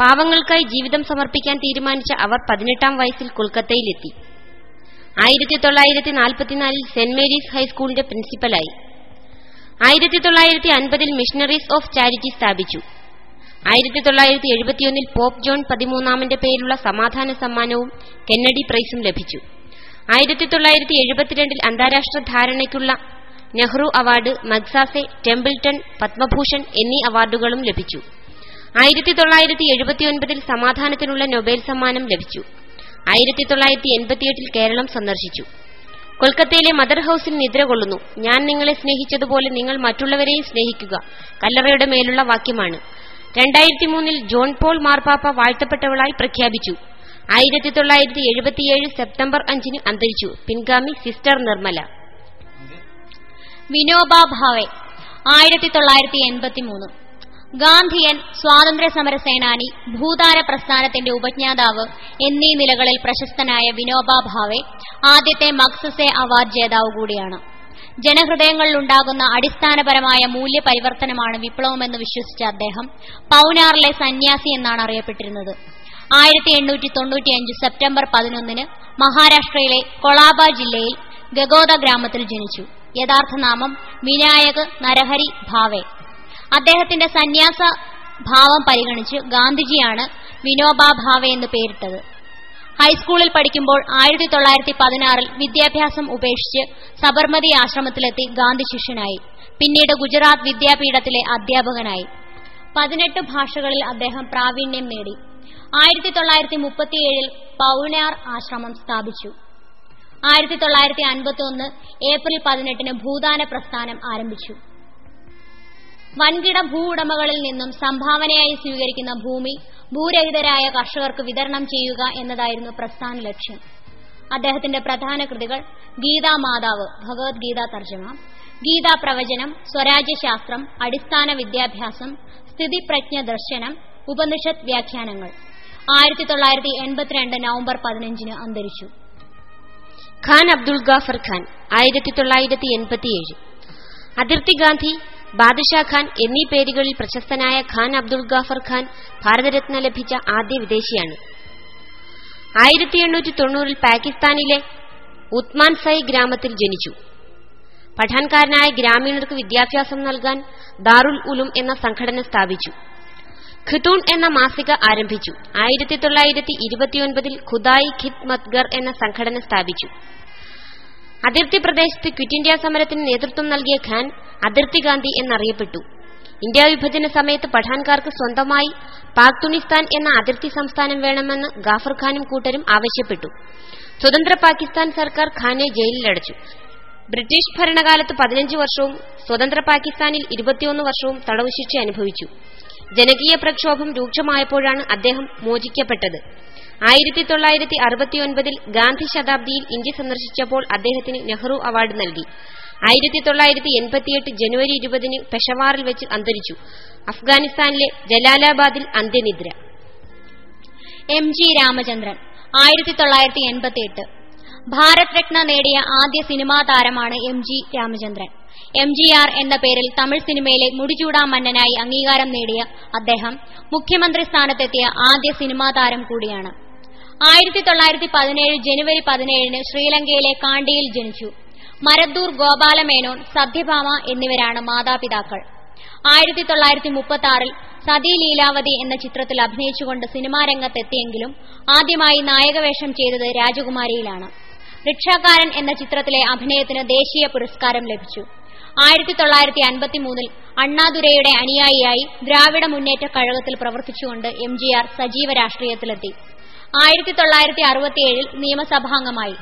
പാവങ്ങൾക്കായി ജീവിതം സമർപ്പിക്കാൻ തീരുമാനിച്ച അവർ പതിനെട്ടാം വയസ്സിൽ കൊൽക്കത്തയിലെത്തി. ആയിരത്തി തൊള്ളായിരത്തി നാൽപ്പത്തിനാലിൽ സെന്റ് മേരീസ് ഹൈസ്കൂളിന്റെ പ്രിൻസിപ്പലായി. ആയിരത്തി തൊള്ളായിരത്തി അൻപതിൽ മിഷണറീസ് ഓഫ് ചാരിറ്റി സ്ഥാപിച്ചു. ആയിരത്തി തൊള്ളായിരത്തി എഴുപത്തിയൊന്നിൽ പോപ്പ് ജോൺ പതിമൂന്നാമന്റെ പേരിലുള്ള സമാധാന സമ്മാനവും കെന്നഡി പ്രൈസും ലഭിച്ചു. ആയിരത്തി തൊള്ളായിരത്തി എഴുപത്തിരണ്ടിൽ അന്താരാഷ്ട്ര ധാരണയ്ക്കുള്ള Nehru award Magsaysay Templeton Padma Bhushan എന്നീ അവാർഡുകളും ലഭിച്ചു. ആയിരത്തി തൊള്ളായിരത്തി എഴുപത്തിയൊൻപതിൽ സമാധാനത്തിനുള്ള നൊബേൽ സമ്മാനം ലഭിച്ചു. ആയിരത്തി തൊള്ളായിരത്തി എൺപത്തിയെട്ടിൽ കേരളം സന്ദർശിച്ചു. കൊൽക്കത്തയിലെ മദർ ഹൌസിൽ നിദ്ര കൊള്ളുന്നു. ഞാൻ നിങ്ങളെ സ്നേഹിച്ചതുപോലെ നിങ്ങൾ മറ്റുള്ളവരെയും സ്നേഹിക്കുക. കല്ലറയുടെ മേലുള്ള വാക്യമാണ്. രണ്ടായിരത്തി മൂന്നിൽ ജോൺ പോൾ മാർപ്പാപ്പ വാഴ്ത്തപ്പെട്ടവളായി പ്രഖ്യാപിച്ചു. ആയിരത്തി തൊള്ളായിരത്തി എഴുപത്തിയേഴ് സെപ്റ്റംബർ അഞ്ചിന് അന്തരിച്ചു. പിൻഗാമി സിസ്റ്റർ നിർമ്മല. വിനോബ ഭാവെ ആയിരത്തി തൊള്ളായിരത്തി എൺപത്തി മൂന്ന് ഗാന്ധിയൻ സ്വാതന്ത്ര്യ സമര സേനാനി ഭൂതാര പ്രസ്ഥാനത്തിന്റെ ഉപജ്ഞാതാവ് എന്നീ നിലകളിൽ പ്രശസ്തനായ വിനോബ ഭാവെ ആദ്യത്തെ മക്സസെ അവാർഡ് ജേതാവ് കൂടിയാണ്. ജനഹൃദയങ്ങളിലുണ്ടാകുന്ന അടിസ്ഥാനപരമായ മൂല്യപരിവർത്തനമാണ് വിപ്ലവമെന്ന് വിശ്വസിച്ച അദ്ദേഹം പൌനാറിലെ സന്യാസി എന്നാണ് അറിയപ്പെട്ടിരുന്നത്. ആയിരത്തി എണ്ണൂറ്റി തൊണ്ണൂറ്റിയഞ്ച് സെപ്റ്റംബർ പതിനൊന്നിന് മഹാരാഷ്ട്രയിലെ കൊളാബ ജില്ലയിൽ ഗഗോദ ഗ്രാമത്തിൽ ജനിച്ചു. യഥാർത്ഥ നാമം വിനായക് നരഹരി ഭാവെ. അദ്ദേഹത്തിന്റെ സന്യാസ ഭാവം പരിഗണിച്ച് ഗാന്ധിജിയാണ് വിനോബ ഭാവെ എന്ന് പേരിട്ടത്. ഹൈസ്കൂളിൽ പഠിക്കുമ്പോൾ ആയിരത്തി തൊള്ളായിരത്തി പതിനാറിൽ വിദ്യാഭ്യാസം ഉപേക്ഷിച്ച് സബർമതി ആശ്രമത്തിലെത്തി ഗാന്ധി ശിഷ്യനായി. പിന്നീട് ഗുജറാത്ത് വിദ്യാപീഠത്തിലെ അധ്യാപകനായി. പതിനെട്ട് ഭാഷകളിൽ അദ്ദേഹം പ്രാവീണ്യം നേടി. ആയിരത്തി തൊള്ളായിരത്തി മുപ്പത്തിയേഴിൽ പൌനാർ ആശ്രമം സ്ഥാപിച്ചു. ആയിരത്തി തൊള്ളായിരത്തി അൻപത്തി ഒന്ന് ഏപ്രിൽ പതിനെട്ടിന് ഭൂദാന പ്രസ്ഥാനം ആരംഭിച്ചു. വൻകിട ഭൂ ഉടമകളിൽ നിന്നും സംഭാവനയായി സ്വീകരിക്കുന്ന ഭൂമി ഭൂരഹിതരായ കർഷകർക്ക് വിതരണം ചെയ്യുക എന്നതായിരുന്നു പ്രസ്ഥാന ലക്ഷ്യം. അദ്ദേഹത്തിന്റെ പ്രധാന കൃതികൾ ഗീതാ മാതാവ് ഭഗവത്ഗീത തർജമ ഗീതാ പ്രവചനം സ്വരാജ്യശാസ്ത്രം അടിസ്ഥാന വിദ്യാഭ്യാസം സ്ഥിതിപ്രജ്ഞ ദർശനം ഉപനിഷത്ത് വ്യാഖ്യാനങ്ങൾ. ആയിരത്തി തൊള്ളായിരത്തി എൺപത്തിരണ്ട് നവംബർ പതിനഞ്ചിന് അന്തരിച്ചു. ഖാൻ അബ്ദുൾ ഗാഫർ ഖാൻ ആയിരത്തി തൊള്ളായിരത്തി എൺപത്തിയേഴ് അതിർത്തി ഗാന്ധി ബാദഷാ ഖാൻ എന്നീ പേരുകളിൽ പ്രശസ്തനായ ഖാൻ അബ്ദുൾ ഗാഫർ ഖാൻ ഭാരതരത്ന ലഭിച്ച ആദ്യ വിദേശിയാണ്. ആയിരത്തി എണ്ണൂറ്റി തൊണ്ണൂറിൽ പാകിസ്ഥാനിലെ ഉത്മാൻ സൈ ഗ്രാമത്തിൽ ജനിച്ചു. പഠാൻകാരനായ ഗ്രാമീണർക്ക് വിദ്യാഭ്യാസം നൽകാൻ ദാറുൽ ഉലും എന്ന സംഘടന സ്ഥാപിച്ചു. ഖിത്തൂൺ എന്ന മാസിക ആരംഭിച്ചു. ആയിരത്തി തൊള്ളായിരത്തി ഇരുപത്തിയൊൻപതിൽ ഖുദായി ഖിത് മത്ഗർ എന്ന സംഘടന സ്ഥാപിച്ചു. അതിർത്തി പ്രദേശത്ത് ക്വിറ്റ് ഇന്ത്യ സമരത്തിന് നേതൃത്വം നൽകിയ ഖാൻ അതിർത്തി ഗാന്ധി എന്നറിയപ്പെട്ടു. ഇന്ത്യ വിഭജന സമയത്ത് പഠാൻകാർക്ക് സ്വന്തമായി പാക്തുണിസ്ഥാൻ എന്ന അതിർത്തി സംസ്ഥാനം വേണമെന്ന് ഗാഫർ ഖാനും കൂട്ടരും ആവശ്യപ്പെട്ടു. സ്വതന്ത്ര പാകിസ്ഥാൻ സർക്കാർ ഖാനെ ജയിലിലടച്ചു. ബ്രിട്ടീഷ് ഭരണകാലത്ത് പതിനഞ്ച് വർഷവും സ്വതന്ത്ര പാകിസ്ഥാനിൽ ഇരുപത്തിയൊന്ന് വർഷവും തടവ് ശിക്ഷ അനുഭവിച്ചു. ജനകീയ പ്രക്ഷോഭം രൂക്ഷമായപ്പോഴാണ് അദ്ദേഹം മോചിക്കപ്പെട്ടത്. ആയിരത്തി തൊള്ളായിരത്തി അറുപത്തിയൊൻപതിൽ ഗാന്ധി ശതാബ്ദിയിൽ ഇന്ത്യ സന്ദർശിച്ചപ്പോൾ അദ്ദേഹത്തിന് നെഹ്റു അവാർഡ് നൽകി. ആയിരത്തി തൊള്ളായിരത്തി എൺപത്തിയെട്ട് ജനുവരി ഇരുപതിന് പെഷവാറിൽ വെച്ച് അന്തരിച്ചു. അഫ്ഗാനിസ്ഥാനിലെ ജലാലാബാദിൽ അന്ത്യനിദ്ര. എം ജി രാമചന്ദ്രൻ ആയിരത്തി തൊള്ളായിരത്തി എൺപത്തിയെട്ട് ഭാരത് രത്ന നേടിയ ആദ്യ സിനിമാ താരമാണ് M G Ramachandran. M G R എന്ന പേരിൽ തമിഴ് സിനിമയിലെ മുടിചൂടാ മന്നനായി അംഗീകാരം നേടിയ അദ്ദേഹം മുഖ്യമന്ത്രി സ്ഥാനത്തെത്തിയ ആദ്യ സിനിമാ താരം കൂടിയാണ്. ആയിരത്തി തൊള്ളായിരത്തി പതിനേഴ് ജനുവരി പതിനേഴിന് ശ്രീലങ്കയിലെ കാണ്ടിയിൽ ജനിച്ചു. മരദൂർ ഗോപാലമേനോൻ സത്യഭാമ എന്നിവരാണ് മാതാപിതാക്കൾ. ആയിരത്തി തൊള്ളായിരത്തി മുപ്പത്തി ആറിൽ സതി ലീലാവതി എന്ന ചിത്രത്തിൽ അഭിനയിച്ചുകൊണ്ട് സിനിമാ രംഗത്തെത്തിയെങ്കിലും ആദ്യമായി നായകവേഷം ചെയ്തത് രാജകുമാരിയിലാണ്. റിക്ഷാക്കാരൻ എന്ന ചിത്രത്തിലെ അഭിനയത്തിന് ദേശീയ പുരസ്കാരം ലഭിച്ചു. ആയിരത്തി തൊള്ളായിരത്തി അൻപത്തിമൂന്നിൽ അണ്ണാദുരൈയുടെ അനുയായിയായി ദ്രാവിഡ മുന്നേറ്റ കഴകത്തിൽ പ്രവർത്തിച്ചുകൊണ്ട് എം ജി ആർ സജീവ രാഷ്ട്രീയത്തിലെത്തി. ആയിരത്തി തൊള്ളായിരത്തി അറുപത്തിയേഴിൽ നിയമസഭാംഗമായി.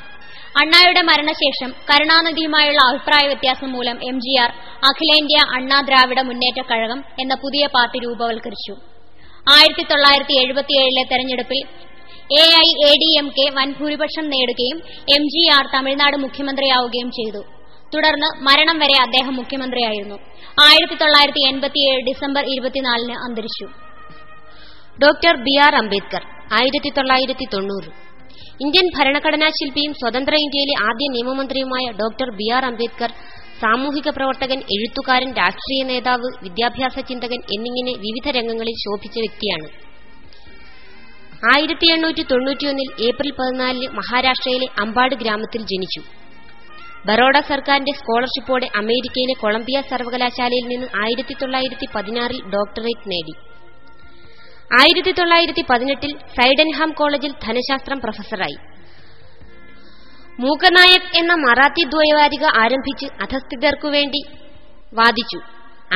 അണ്ണായുടെ മരണശേഷം കരുണാനിധിയുമായുള്ള അഭിപ്രായ വ്യത്യാസം മൂലം എം ജി ആർ അഖിലേന്ത്യാ അണ്ണാ ദ്രാവിഡ മുന്നേറ്റ കഴകം എന്ന പുതിയ പാർട്ടി രൂപവൽക്കരിച്ചു. ആയിരത്തി തൊള്ളായിരത്തി എഴുപത്തിയേഴിലെ തെരഞ്ഞെടുപ്പിൽ A I A D M K വൻഭൂരിപക്ഷം നേടുകയും എം ജി ആർ തമിഴ്നാട് മുഖ്യമന്ത്രിയാവുകയും ചെയ്തു. തുടർന്ന് മരണം വരെ അദ്ദേഹം മുഖ്യമന്ത്രിയായിരുന്നു. ആയിരത്തി തൊള്ളായിരത്തി എൺപത്തിയേഴ് ഡിസംബർ ഇരുപത്തിനാലിന് അന്തരിച്ചു. ഡോക്ടർ ബി ആർ അംബേദ്കർ ആയിരത്തി തൊള്ളായിരത്തി തൊണ്ണൂറ് ഇന്ത്യൻ ഭരണഘടനാ ശില്പിയും സ്വതന്ത്ര ഇന്ത്യയിലെ ആദ്യ നിയമമന്ത്രിയുമായ ഡോക്ടർ ബി ആർ അംബേദ്കർ സാമൂഹിക പ്രവർത്തകൻ എഴുത്തുകാരൻ രാഷ്ട്രീയ നേതാവ് വിദ്യാഭ്യാസ ചിന്തകൻ എന്നിങ്ങനെ വിവിധ രംഗങ്ങളിൽ ശോഭിച്ച വ്യക്തിയാണ്. ആയിരത്തി എണ്ണൂറ്റി തൊണ്ണൂറ്റിയൊന്നിൽ ഏപ്രിൽ പതിനാലിന് മഹാരാഷ്ട്രയിലെ അമ്പാട് ഗ്രാമത്തിൽ ജനിച്ചു. ബറോഡ സർക്കാരിന്റെ സ്കോളർഷിപ്പോടെ അമേരിക്കയിലെ കൊളംബിയ സർവകലാശാലയിൽ നിന്ന് ആയിരത്തി തൊള്ളായിരത്തി പതിനാറിൽ ഡോക്ടറേറ്റ് നേടി. ആയിരത്തി തൊള്ളായിരത്തി പതിനെട്ടിൽ സൈഡൻഹാം കോളേജിൽ ധനശാസ്ത്രം പ്രൊഫസറായി. മൂകനായക് എന്ന മറാത്തി ദ്വയവാരിക ആരംഭിച്ച് അധസ്ഥിതർക്കുവേണ്ടി വാദിച്ചു.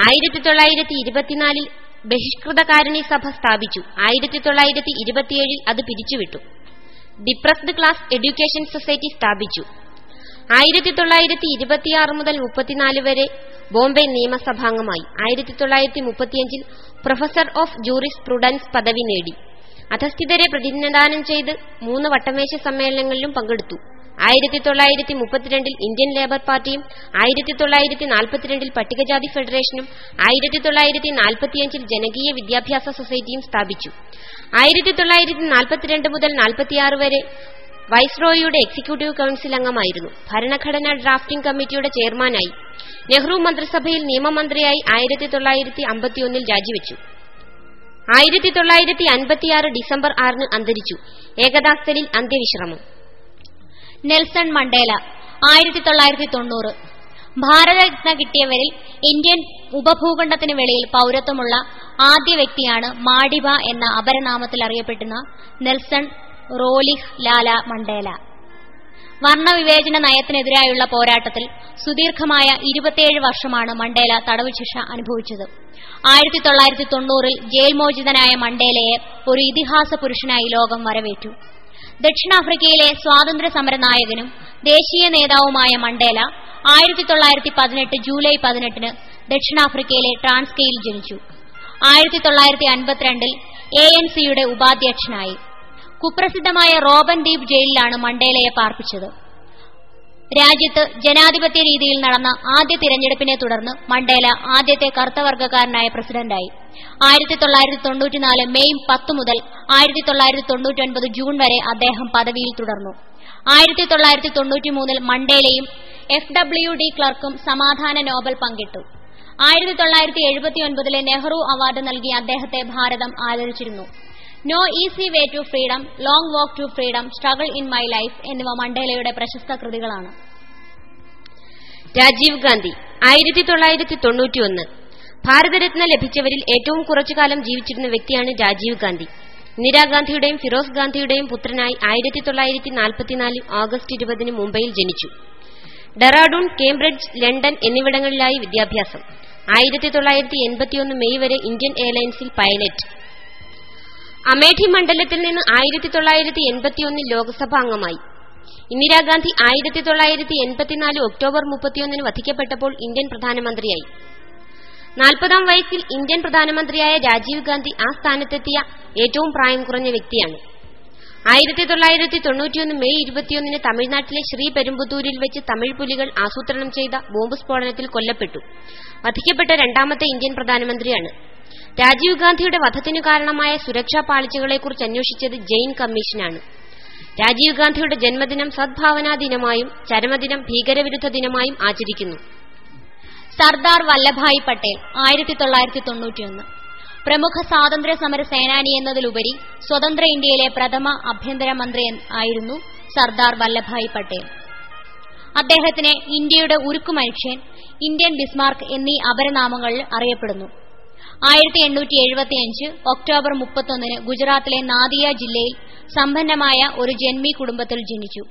ആയിരത്തി തൊള്ളായിരത്തി ഇരുപത്തിനാലിൽ ബഹിഷ്കൃതകാരണി സഭ സ്ഥാപിച്ചു. ആയിരത്തി തൊള്ളായിരത്തി ഇരുപത്തിയേഴിൽ അത് പിരിച്ചുവിട്ടു. ഡിപ്രസ്ഡ് ക്ലാസ് എഡ്യൂക്കേഷൻ സൊസൈറ്റി സ്ഥാപിച്ചു. ആയിരത്തി തൊള്ളായിരത്തി ഇരുപത്തിയാറ് മുതൽ മുപ്പത്തിനാല് വരെ ബോംബെ നിയമസഭാംഗമായി. ആയിരത്തി തൊള്ളായിരത്തി മുപ്പത്തിയഞ്ചിൽ പ്രൊഫസർ ഓഫ് ജൂറിസ് പ്രുഡൻസ് പദവി നേടി. അധസ്ഥിതരെ പ്രതിനിധാനം ചെയ്ത് മൂന്ന് വട്ടമേശ സമ്മേളനങ്ങളിലും പങ്കെടുത്തു. ആയിരത്തി തൊള്ളായിരത്തി മുപ്പത്തിരണ്ടിൽ ഇന്ത്യൻ ലേബർ പാർട്ടിയും ആയിരത്തി തൊള്ളായിരത്തി നാൽപ്പത്തിരണ്ടിൽ പട്ടികജാതി ഫെഡറേഷനും ആയിരത്തി തൊള്ളായിരത്തി നാൽപ്പത്തിയഞ്ചിൽ ജനകീയ വിദ്യാഭ്യാസ സൊസൈറ്റിയും സ്ഥാപിച്ചു. ആയിരത്തി തൊള്ളായിരത്തി നാൽപ്പത്തിരണ്ട് മുതൽ നാൽപ്പത്തിയാറ് വരെ വൈസ്രോയിയുടെ എക്സിക്യൂട്ടീവ് കൌൺസിൽ അംഗമായിരുന്നു. ഭരണഘടനാ ഡ്രാഫ്റ്റിംഗ് കമ്മിറ്റിയുടെ ചെയർമാനായി. നെഹ്റു മന്ത്രിസഭയിൽ നിയമമന്ത്രിയായി ആയിരത്തി തൊള്ളായിരത്തി അമ്പത്തിയൊന്നിൽ രാജിവെച്ചു. ആയിരത്തി തൊള്ളായിരത്തി അൻപത്തിയാറ് ഡിസംബർ ആറിന് അന്തരിച്ചു. ഏകദാസ്തലിൽ അന്ത്യവിശ്രമം. നെൽസൺ മണ്ടേല ആയിരത്തി തൊള്ളായിരത്തി തൊണ്ണൂറ് ഭാരതരത്ന കിട്ടിയവരിൽ ഇന്ത്യൻ ഉപഭൂഖണ്ഡത്തിന് വെളിയിൽ പൌരത്വമുള്ള ആദ്യ വ്യക്തിയാണ് മാഡിബ എന്ന അപരനാമത്തിൽ അറിയപ്പെടുന്ന നെൽസൺ റോലിഹ് ലാല മണ്ടേല. വർണവിവേചന നയത്തിനെതിരായുള്ള പോരാട്ടത്തിൽ സുദീർഘമായ ഇരുപത്തിയേഴ് വർഷമാണ് മണ്ടേല തടവ് ശിക്ഷ അനുഭവിച്ചത്. ആയിരത്തി തൊള്ളായിരത്തി തൊണ്ണൂറിൽ ജയിൽ മോചിതനായ മണ്ടേലയെ ഒരു ഇതിഹാസ പുരുഷനായി ലോകം വരവേറ്റു. ദക്ഷിണാഫ്രിക്കയിലെ സ്വാതന്ത്ര്യ സമര നായകനും ദേശീയ നേതാവുമായ മണ്ടേല ആയിരത്തി തൊള്ളായിരത്തി പതിനെട്ട് ജൂലൈ പതിനെട്ടിന് ദക്ഷിണാഫ്രിക്കയിലെ ട്രാൻസ്കെയിൽ ജനിച്ചു. ആയിരത്തി തൊള്ളായിരത്തി അൻപത്തിരണ്ടിൽ എ എൻ സിയുടെ ഉപാധ്യക്ഷനായി. കുപ്രസിദ്ധമായ റോബൻ ദ്വീപ് ജയിലിലാണ് മണ്ടേലയെ പാർപ്പിച്ചത്. രാജ്യത്ത് ജനാധിപത്യ രീതിയിൽ നടന്ന ആദ്യ തിരഞ്ഞെടുപ്പിനെ തുടർന്ന് മണ്ടേല ആദ്യത്തെ കറുത്തവർഗക്കാരനായ പ്രസിഡന്റായി. ആയിരത്തി തൊള്ളായിരത്തി തൊണ്ണൂറ്റിനാല് മെയ് പത്ത് മുതൽ ആയിരത്തി തൊള്ളായിരത്തി തൊണ്ണൂറ്റൊൻപത് ജൂൺ വരെ അദ്ദേഹം പദവിയിൽ തുടർന്നു. ആയിരത്തി തൊള്ളായിരത്തി തൊണ്ണൂറ്റിമൂന്നിൽ മണ്ടേലയും എഫ് ഡബ്ല്യു ഡി ക്ലർക്കും സമാധാന നോബൽ പങ്കിട്ടു. ആയിരത്തി തൊള്ളായിരത്തി എഴുപത്തിയൊൻപതിലെ നെഹ്റു അവാർഡ് നൽകി അദ്ദേഹത്തെ ഭാരതം ആദരിച്ചിരുന്നു. No easy way to freedom long walk to freedom struggle in my life എന്നിവ മണ്ടേലയുടെ പ്രശസ്ത കൃതികളാണ്. രാജീവ് ഗാന്ധി ആയിരത്തി തൊള്ളായിരത്തി തൊണ്ണൂറ്റിയൊന്ന് ഭാരതരത്ന ലഭിച്ചവരിൽ ഏറ്റവും കുറച്ചുകാലം ജീവിച്ചിരുന്ന വ്യക്തിയാണ് രാജീവ് ഗാന്ധി. ഇന്ദിരാഗാന്ധിയുടെയും ഫിറോസ് ഗാന്ധിയുടെയും പുത്രനായി ആയിരത്തി തൊള്ളായിരത്തി നാൽപ്പത്തിനാലിൽ ഓഗസ്റ്റ് ഇരുപതിന് മുംബൈയിൽ ജനിച്ചു. ഡെറാഡൂൺ കേംബ്രിഡ്ജ് ലണ്ടൻ എന്നിവിടങ്ങളിലായി വിദ്യാഭ്യാസം. ആയിരത്തി തൊള്ളായിരത്തി എൺപത്തിയൊന്ന് മെയ് വരെ ഇന്ത്യൻ എയർലൈൻസിൽ പൈലറ്റ്. അമേഠി മണ്ഡലത്തിൽ നിന്ന് ആയിരത്തി തൊള്ളായിരത്തി എൺപത്തിയൊന്നിൽ ലോക്സഭാ അംഗമായി. ഇന്ദിരാഗാന്ധി ആയിരത്തി തൊള്ളായിരത്തി എൺപത്തിനാല് ഒക്ടോബർ മുപ്പത്തിയൊന്നിന് വധിക്കപ്പെട്ടപ്പോൾ ഇന്ത്യൻ പ്രധാനമന്ത്രിയായി. നാൽപ്പതാം വയസ്സിൽ ഇന്ത്യൻ പ്രധാനമന്ത്രിയായ രാജീവ് ഗാന്ധി ആ സ്ഥാനത്തെത്തിയ ഏറ്റവും പ്രായം കുറഞ്ഞ വ്യക്തിയാണ്. ആയിരത്തി തൊള്ളായിരത്തി തൊണ്ണൂറ്റിയൊന്ന് മെയ് ഇരുപത്തിയൊന്നിന് തമിഴ്നാട്ടിലെ ശ്രീ പെരുമ്പുത്തൂരിൽ വെച്ച് തമിഴ് പുലികൾ ആസൂത്രണം ചെയ്ത ബോംബ് സ്ഫോടനത്തിൽ കൊല്ലപ്പെട്ടു. വധിക്കപ്പെട്ട രണ്ടാമത്തെ ഇന്ത്യൻ പ്രധാനമന്ത്രിയാണ്. രാജീവ് ഗാന്ധിയുടെ വധത്തിനു കാരണമായ സുരക്ഷാ പാളിച്ചകളെക്കുറിച്ച് അന്വേഷിച്ചത് ജെയിൻ കമ്മീഷനാണ്. രാജീവ് ഗാന്ധിയുടെ ജന്മദിനം സദ്ഭാവനാ ദിനമായും ചരമദിനം ഭീകരവിരുദ്ധ ദിനമായും ആചരിക്കുന്നു. സർദാർ വല്ലഭായ് പട്ടേൽ ആയിരത്തി തൊള്ളായിരത്തി തൊണ്ണൂറ്റിയൊന്ന് പ്രമുഖ സ്വാതന്ത്ര്യ സമര സേനാനി എന്നതിലുപരി സ്വതന്ത്ര ഇന്ത്യയിലെ പ്രഥമ ആഭ്യന്തരമന്ത്രി ആയിരുന്നു സർദാർ വല്ലഭായ് പട്ടേൽ. അദ്ദേഹത്തിനെ ഇന്ത്യയുടെ ഉരുക്കുമനുഷ്യൻ ഇന്ത്യൻ ബിസ്മാർക്ക് എന്നീ അപരനാമങ്ങളിൽ അറിയപ്പെടുന്നു. ആയിരത്തി എണ്ണൂറ്റി എഴുപത്തിയഞ്ച് ഒക്ടോബർ മുപ്പത്തൊന്നിന് ഗുജറാത്തിലെ നാദിയ ജില്ലയിൽ സമ്പന്നമായ ഒരു ജന്മി കുടുംബത്തിൽ ജനിച്ചു.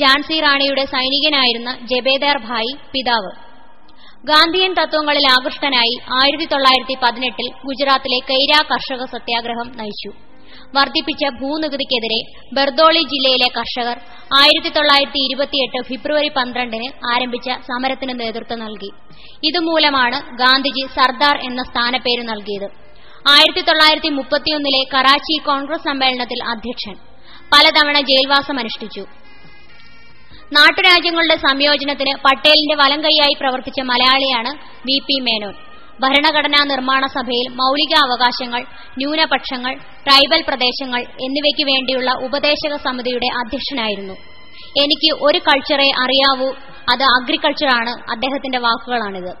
ജാൻസി റാണിയുടെ സൈനികനായിരുന്ന ജബേദാർ ഭായ് പിതാവ്. ഗാന്ധിയൻ തത്വങ്ങളിൽ ആകൃഷ്ടനായി ആയിരത്തി തൊള്ളായിരത്തി പതിനെട്ടിൽ ഗുജറാത്തിലെ കൈരാ കർഷക സത്യാഗ്രഹം നയിച്ചു. വർദ്ധിപ്പിച്ച ഭൂനികുതിക്കെതിരെ ബർദോളി ജില്ലയിലെ കർഷകർ ആയിരത്തി തൊള്ളായിരത്തി ഇരുപത്തിയെട്ട് ഫെബ്രുവരി പന്ത്രണ്ടിന് ആരംഭിച്ച സമരത്തിന് നേതൃത്വം നൽകി. ഇതുമൂലമാണ് ഗാന്ധിജി സർദാർ എന്ന സ്ഥാനപ്പേര് നൽകിയത്. ആയിരത്തി തൊള്ളായിരത്തി മുപ്പത്തിയൊന്നിലെ കറാച്ചി കോൺഗ്രസ് സമ്മേളനത്തിൽ അധ്യക്ഷൻ പലതവണ ജയിൽവാസം അനുഷ്ഠിച്ചു. നാട്ടുരാജ്യങ്ങളുടെ സംയോജനത്തിന് പട്ടേലിന്റെ വലം കൈയായി പ്രവർത്തിച്ച മലയാളിയാണ് വി പി മേനോൻ. ഭരണഘടനാ നിർമ്മാണ സഭയിൽ മൌലിക അവകാശങ്ങൾ ന്യൂനപക്ഷങ്ങൾ ട്രൈബൽ പ്രദേശങ്ങൾ എന്നിവയ്ക്ക് വേണ്ടിയുള്ള ഉപദേശക സമിതിയുടെ അധ്യക്ഷനായിരുന്നു. എനിക്ക് ഒരു കൾച്ചറെ അറിയാവൂ അത് അഗ്രികൾച്ചറാണ് അദ്ദേഹത്തിന്റെ വാക്കുകളാണിത്.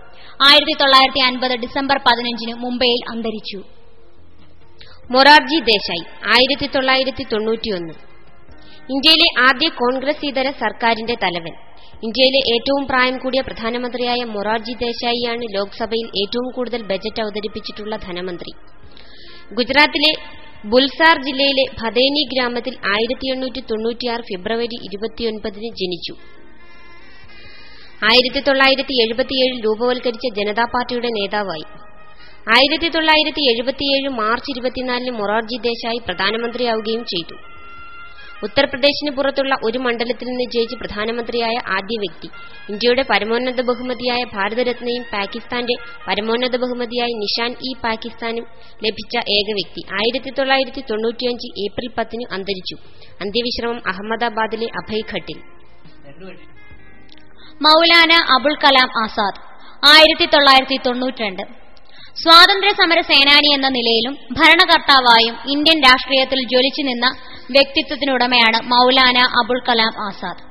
ആയിരത്തി തൊള്ളായിരത്തി അൻപത് ഡിസംബർ പതിനഞ്ചിന് മുംബൈയിൽ അന്തരിച്ചു. മൊറാർജി ദേശായി ആയിരത്തി തൊള്ളായിരത്തി തൊണ്ണൂറ്റിയൊന്ന് ഇന്ത്യയിലെ ആദ്യ കോൺഗ്രസ് ഇതര സർക്കാരിന്റെ തലവൻ. ഇന്ത്യയിലെ ഏറ്റവും പ്രായം കൂടിയ പ്രധാനമന്ത്രിയായ മൊറാർജി ദേശായിയാണ് ലോക്സഭയിൽ ഏറ്റവും കൂടുതൽ ബജറ്റ് അവതരിപ്പിച്ചിട്ടുള്ള ധനമന്ത്രി. ഗുജറാത്തിലെ ബുൽസാർ ജില്ലയിലെ ഭദേനി ഗ്രാമത്തിൽ ആയിരത്തി എണ്ണൂറ്റി തൊണ്ണൂറ്റിയാറ് ഫെബ്രുവരി ഇരുപത്തിയൊൻപതിന് ജനിച്ചു. ആയിരത്തി തൊള്ളായിരത്തി എഴുപത്തിയേഴിൽ രൂപവൽക്കരിച്ച ജനതാ പാർട്ടിയുടെ നേതാവായി. ആയിരത്തി തൊള്ളായിരത്തി എഴുപത്തിയേഴ് മാർച്ച് ഇരുപത്തിനാലിന് മൊറാർജി ദേശായി പ്രധാനമന്ത്രിയാവുകയും ചെയ്തു. ഉത്തർപ്രദേശിന് പുറത്തുള്ള ഒരു മണ്ഡലത്തിൽ നിന്ന് ജയിച്ച് പ്രധാനമന്ത്രിയായ ആദ്യ വ്യക്തി. ഇന്ത്യയുടെ പരമോന്നത ബഹുമതിയായ ഭാരതരത്നയും പാകിസ്ഥാന്റെ പരമോന്നത ബഹുമതിയായ നിഷാൻ ഇ പാകിസ്ഥാനും ലഭിച്ച ഏക വ്യക്തി. ആയിരത്തി തൊള്ളായിരത്തി തൊണ്ണൂറ്റിയഞ്ച് ഏപ്രിൽ പത്തിന് അന്തരിച്ചു. അന്ത്യവിശ്രമം അഹമ്മദാബാദിലെ അഭയ്ഘട്ടിൽ. മൗലാന അബുൽ കലാം ആസാദ്. ആയിരത്തി തൊള്ളായിരത്തി തൊണ്ണൂറ്റിരണ്ട് സ്വാതന്ത്ര്യ സമര സേനാനി എന്ന നിലയിലും ഭരണകർത്താവായും ഇന്ത്യൻ രാഷ്ട്രീയത്തിൽ ജ്വലിച്ചു നിന്ന വ്യക്തിത്വത്തിനുടമയാണ് മൌലാന അബുൽ കലാം ആസാദ്.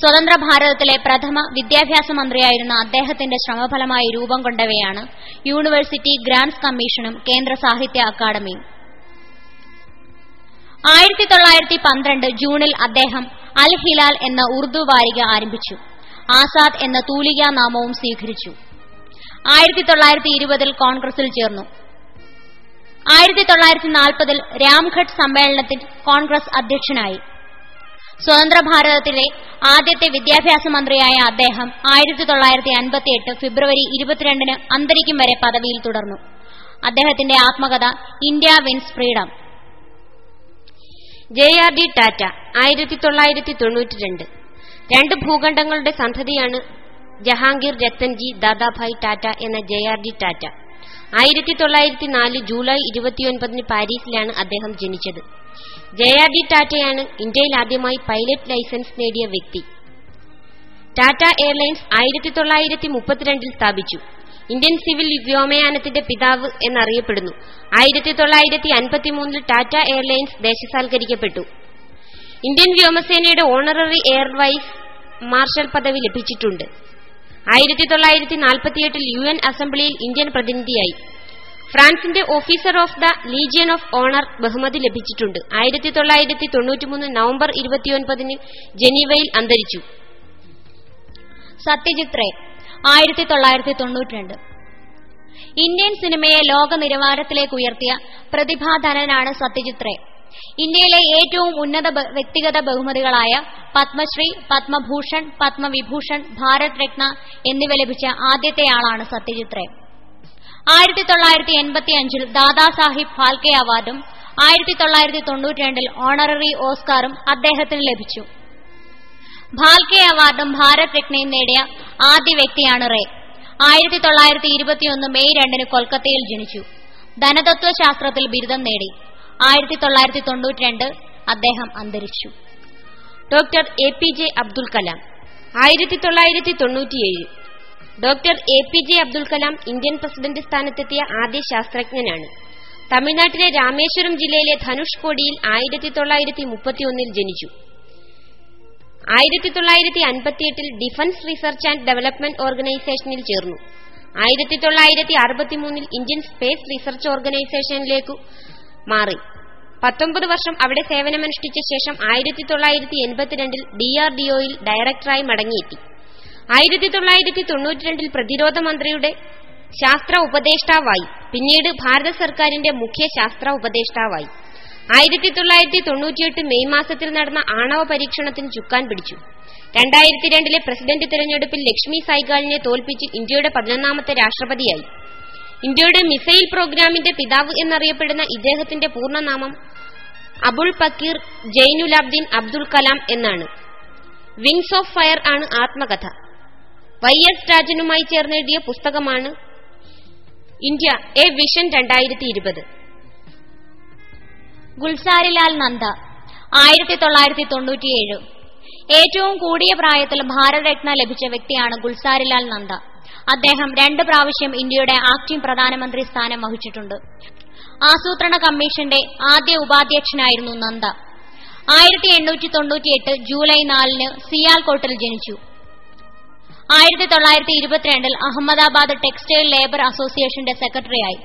സ്വതന്ത്ര ഭാരതത്തിലെ പ്രഥമ വിദ്യാഭ്യാസ മന്ത്രിയായിരുന്ന അദ്ദേഹത്തിന്റെ ശ്രമഫലമായി രൂപം കൊണ്ടവയാണ് യൂണിവേഴ്സിറ്റി ഗ്രാന്റ്സ് കമ്മീഷനും കേന്ദ്ര സാഹിത്യ അക്കാദമിയും. ആയിരത്തി തൊള്ളായിരത്തി പന്ത്രണ്ട് ജൂണിൽ അദ്ദേഹം അൽ ഹിലാൽ എന്ന ഉറുദു വാരിക ആരംഭിച്ചു. ആസാദ് എന്ന തൂലികാ നാമവും സ്വീകരിച്ചു. ആയിരത്തി തൊള്ളായിരത്തി ഇരുപതിൽ കോൺഗ്രസിൽ ചേർന്നു. ആയിരത്തി തൊള്ളായിരത്തി നാൽപ്പതിൽ രാംഘട്ട് സമ്മേളനത്തിൽ കോൺഗ്രസ് അധ്യക്ഷനായി. സ്വതന്ത്ര ഭാരതത്തിലെ ആദ്യത്തെ വിദ്യാഭ്യാസ മന്ത്രിയായ അദ്ദേഹം ആയിരത്തി തൊള്ളായിരത്തി അൻപത്തിയെട്ട് ഫെബ്രുവരി ഇരുപത്തിരണ്ടിന് അന്തരിക്കും വരെ പദവിയിൽ തുടർന്നു. അദ്ദേഹത്തിന്റെ ആത്മകഥ India wins freedom. J R D Tata ആയിരത്തി തൊള്ളായിരത്തി തൊണ്ണൂറ്റിരണ്ട് രണ്ട് ഭൂഖണ്ഡങ്ങളുടെ സന്തതിയാണ് ജഹാംഗീർ രത്തൻജി ദാദാഭായ് ടാറ്റ എന്ന ജെ ആർ ഡി ടാറ്റ. ആയിരത്തി തൊള്ളായിരത്തി നാല് ജൂലൈ ഇരുപത്തിയൊൻപതിന് പാരീസിലാണ് അദ്ദേഹം ജനിച്ചത്. ജെ ആർ ഡി ടാറ്റയാണ് ഇന്ത്യയിൽ ആദ്യമായി പൈലറ്റ് ലൈസൻസ് നേടിയ വ്യക്തി. ടാറ്റ എയർലൈൻസ് ആയിരത്തി തൊള്ളായിരത്തി മുപ്പത്തിരണ്ടിൽ സ്ഥാപിച്ചു. ഇന്ത്യൻ സിവിൽ വ്യോമയാനത്തിന്റെ പിതാവ് എന്നറിയപ്പെടുന്നു. ആയിരത്തി തൊള്ളായിരത്തി അൻപത്തിമൂന്നിൽ ടാറ്റ എയർലൈൻസ് ദേശസാൽക്കരിക്കപ്പെട്ടു. ഇന്ത്യൻ വ്യോമസേനയുടെ ഓണററി എയർവൈസ് മാർഷൽ പദവി ലഭിച്ചിട്ടുണ്ട്. ആയിരത്തി തൊള്ളായിരത്തി നാൽപ്പത്തിയെട്ടിൽ യു എൻ അസംബ്ലിയിൽ ഇന്ത്യൻ പ്രതിനിധിയായി. ഫ്രാൻസിന്റെ officer of the legion of honour ബഹുമതി ലഭിച്ചിട്ടുണ്ട്. ആയിരത്തി തൊള്ളായിരത്തി തൊണ്ണൂറ്റിമൂന്ന് നവംബർ ഇരുപത്തിയൊൻപതിന് ജനീവയിൽ അന്തരിച്ചു. സത്യജിത് ആയിരത്തി തൊള്ളായിരത്തി തൊണ്ണൂറ്റിരണ്ട് ഇന്ത്യൻ സിനിമയെ ലോക നിലവാരത്തിലേക്ക് ഉയർത്തിയ പ്രതിഭാധനനാണ് സത്യജിത് റേ. ഇന്ത്യയിലെ ഏറ്റവും ഉന്നത വ്യക്തിഗത ബഹുമതികളായ പത്മശ്രീ പത്മഭൂഷൺ പത്മവിഭൂഷൺ ഭാരത് രത്ന എന്നിവ ലഭിച്ച ആദ്യത്തെയാളാണ് സത്യജിത് റേ. ആയിരത്തി തൊള്ളായിരത്തി എൺപത്തി അഞ്ചിൽ ദാദാസാഹിബ് ഫാൽക്കെ അവാർഡും ആയിരത്തി തൊള്ളായിരത്തി തൊണ്ണൂറ്റിരണ്ടിൽ ഓണററി ഓസ്കാറും അദ്ദേഹത്തിന് ലഭിച്ചു. ഭാൽക്കെ അവാർഡും ഭാരത് രത്നയും നേടിയ ആദ്യ വ്യക്തിയാണ് റേ. ആയിരത്തി തൊള്ളായിരത്തി ഇരുപത്തിയൊന്ന് മെയ് രണ്ടിന് കൊൽക്കത്തയിൽ ജനിച്ചു. ധനതത്വശാസ്ത്രത്തിൽ ബിരുദം നേടി. ആയിരത്തി തൊള്ളായിരത്തി തൊണ്ണൂറ്റിരണ്ട് അദ്ദേഹം അന്തരിച്ചു. Doctor A P J Abdul Kalam. ആയിരത്തി തൊള്ളായിരത്തി തൊണ്ണൂറ്റിയേഴ് doctor A P J Abdul Kalam Indian president സ്ഥാനത്തെത്തിയ ആദ്യ ശാസ്ത്രജ്ഞനാണ്. തമിഴ്നാട്ടിലെ രാമേശ്വരം ജില്ലയിലെ ധനുഷ്കോടിയിൽ ആയിരത്തി തൊള്ളായിരത്തി മുപ്പത്തിയൊന്നിൽ ജനിച്ചു. ആയിരത്തി തൊള്ളായിരത്തി അൻപത്തിയെട്ടിൽ ഡിഫൻസ് റിസർച്ച് ആൻഡ് ഡെവലപ്മെന്റ് ഓർഗനൈസേഷനിൽ ചേർന്നു. ആയിരത്തി തൊള്ളായിരത്തി അറുപത്തിമൂന്നിൽ ഇന്ത്യൻ സ്പേസ് റിസർച്ച് ഓർഗനൈസേഷനിലേക്കു മാറി. പത്തൊമ്പത് വർഷം അവിടെ സേവനമനുഷ്ഠിച്ച ശേഷം ആയിരത്തി തൊള്ളായിരത്തി എൺപത്തിരണ്ടിൽ ഡിആർഡിഒയിൽ ഡയറക്ടറായി മടങ്ങിയെത്തി. ആയിരത്തി തൊള്ളായിരത്തി തൊണ്ണൂറ്റിരണ്ടിൽ പ്രതിരോധ മന്ത്രിയുടെ ശാസ്ത്ര ഉപദേഷ്ടാവായി പിന്നീട് ഭാരത സർക്കാരിന്റെ മുഖ്യ ശാസ്ത്ര ഉപദേഷ്ടാവായി ആയിരത്തി തൊള്ളായിരത്തി തൊണ്ണൂറ്റിയെട്ട് മെയ് മാസത്തിൽ നടന്ന ആണവ പരീക്ഷണത്തിന് ചുക്കാൻ പിടിച്ചു. രണ്ടായിരത്തി രണ്ടിലെ പ്രസിഡന്റ് തെരഞ്ഞെടുപ്പിൽ ലക്ഷ്മി സൈഗാളിനെ തോൽപ്പിച്ച് ഇന്ത്യയുടെ പതിനൊന്നാമത്തെ രാഷ്ട്രപതിയായി. ഇന്ത്യയുടെ മിസൈൽ പ്രോഗ്രാമിന്റെ പിതാവ് എന്നറിയപ്പെടുന്ന ഇദ്ദേഹത്തിന്റെ പൂർണനാമം അബുൾ പക്കീർ ജൈനുലാബ്ദീൻ അബ്ദുൽ കലാം എന്നാണ്. വിങ്സ് ഓഫ് ഫയർ ആണ് ആത്മകഥ. വൈ എസ് രാജനുമായി ചേർന്നെഴുതിയ പുസ്തകമാണ് ഇന്ത്യ എ വിഷൻ രണ്ടായിരത്തി ഇരുപത് ഗുൽസാരിലാൽ നന്ദ ആയിരത്തി തൊള്ളായിരത്തി തൊണ്ണൂറ്റിയേഴ് ഏറ്റവും കൂടിയ പ്രായത്തിൽ ഭാരതരത്ന ലഭിച്ച വ്യക്തിയാണ് ഗുൽസാരിലാൽ നന്ദ. അദ്ദേഹം രണ്ട് പ്രാവശ്യം ഇന്ത്യയുടെ ആക്ടിംഗ് പ്രധാനമന്ത്രി സ്ഥാനം വഹിച്ചിട്ടുണ്ട്. ആസൂത്രണ കമ്മീഷന്റെ ആദ്യ ഉപാധ്യക്ഷനായിരുന്നു നന്ദ. ആയിരത്തി എണ്ണൂറ്റി തൊണ്ണൂറ്റിയെട്ട് ജൂലൈ നാലിന് സിയാൽകോട്ടിൽ ജനിച്ചു. ആയിരത്തി തൊള്ളായിരത്തി ഇരുപത്തിരണ്ടിൽ അഹമ്മദാബാദ് ടെക്സ്റ്റൈൽ ലേബർ അസോസിയേഷന്റെ സെക്രട്ടറിയായി.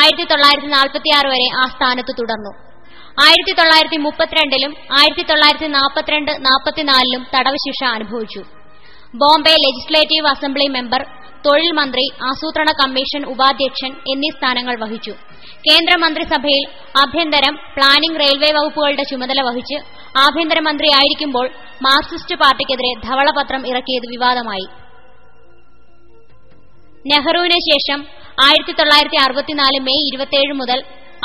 ആയിരത്തി തൊള്ളായിരത്തി നാൽപ്പത്തിയാറ് വരെ ആ സ്ഥാനത്ത് തുടർന്നു. ആയിരത്തി തൊള്ളായിരത്തി മുപ്പത്തിരണ്ടിലും ആയിരത്തി തൊള്ളായിരത്തി നാൽപ്പത്തിരണ്ട് നാൽപ്പത്തിനാലിലും തടവ് ശിക്ഷ അനുഭവിച്ചു. ബോംബെ ലെജിസ്ലേറ്റീവ് അസംബ്ലി മെമ്പർ തൊഴിൽ മന്ത്രി ആസൂത്രണ കമ്മീഷൻ ഉപാധ്യക്ഷൻ എന്നീ സ്ഥാനങ്ങൾ വഹിച്ചു. കേന്ദ്രമന്ത്രിസഭയിൽ ആഭ്യന്തരം പ്ലാനിംഗ് റെയിൽവേ വകുപ്പുകളുടെ ചുമതല വഹിച്ച് ആഭ്യന്തരമന്ത്രിയായിരിക്കുമ്പോൾ മാർക്സിസ്റ്റ് പാർട്ടിക്കെതിരെ ധവളപത്രം ഇറക്കിയത് വിവാദമായി. നെഹ്റുവിന് ശേഷം ആയിരത്തി തൊള്ളായിരത്തി അറുപത്തിനാല് മെയ് ഇരുപത്തിയേഴ് മുതൽ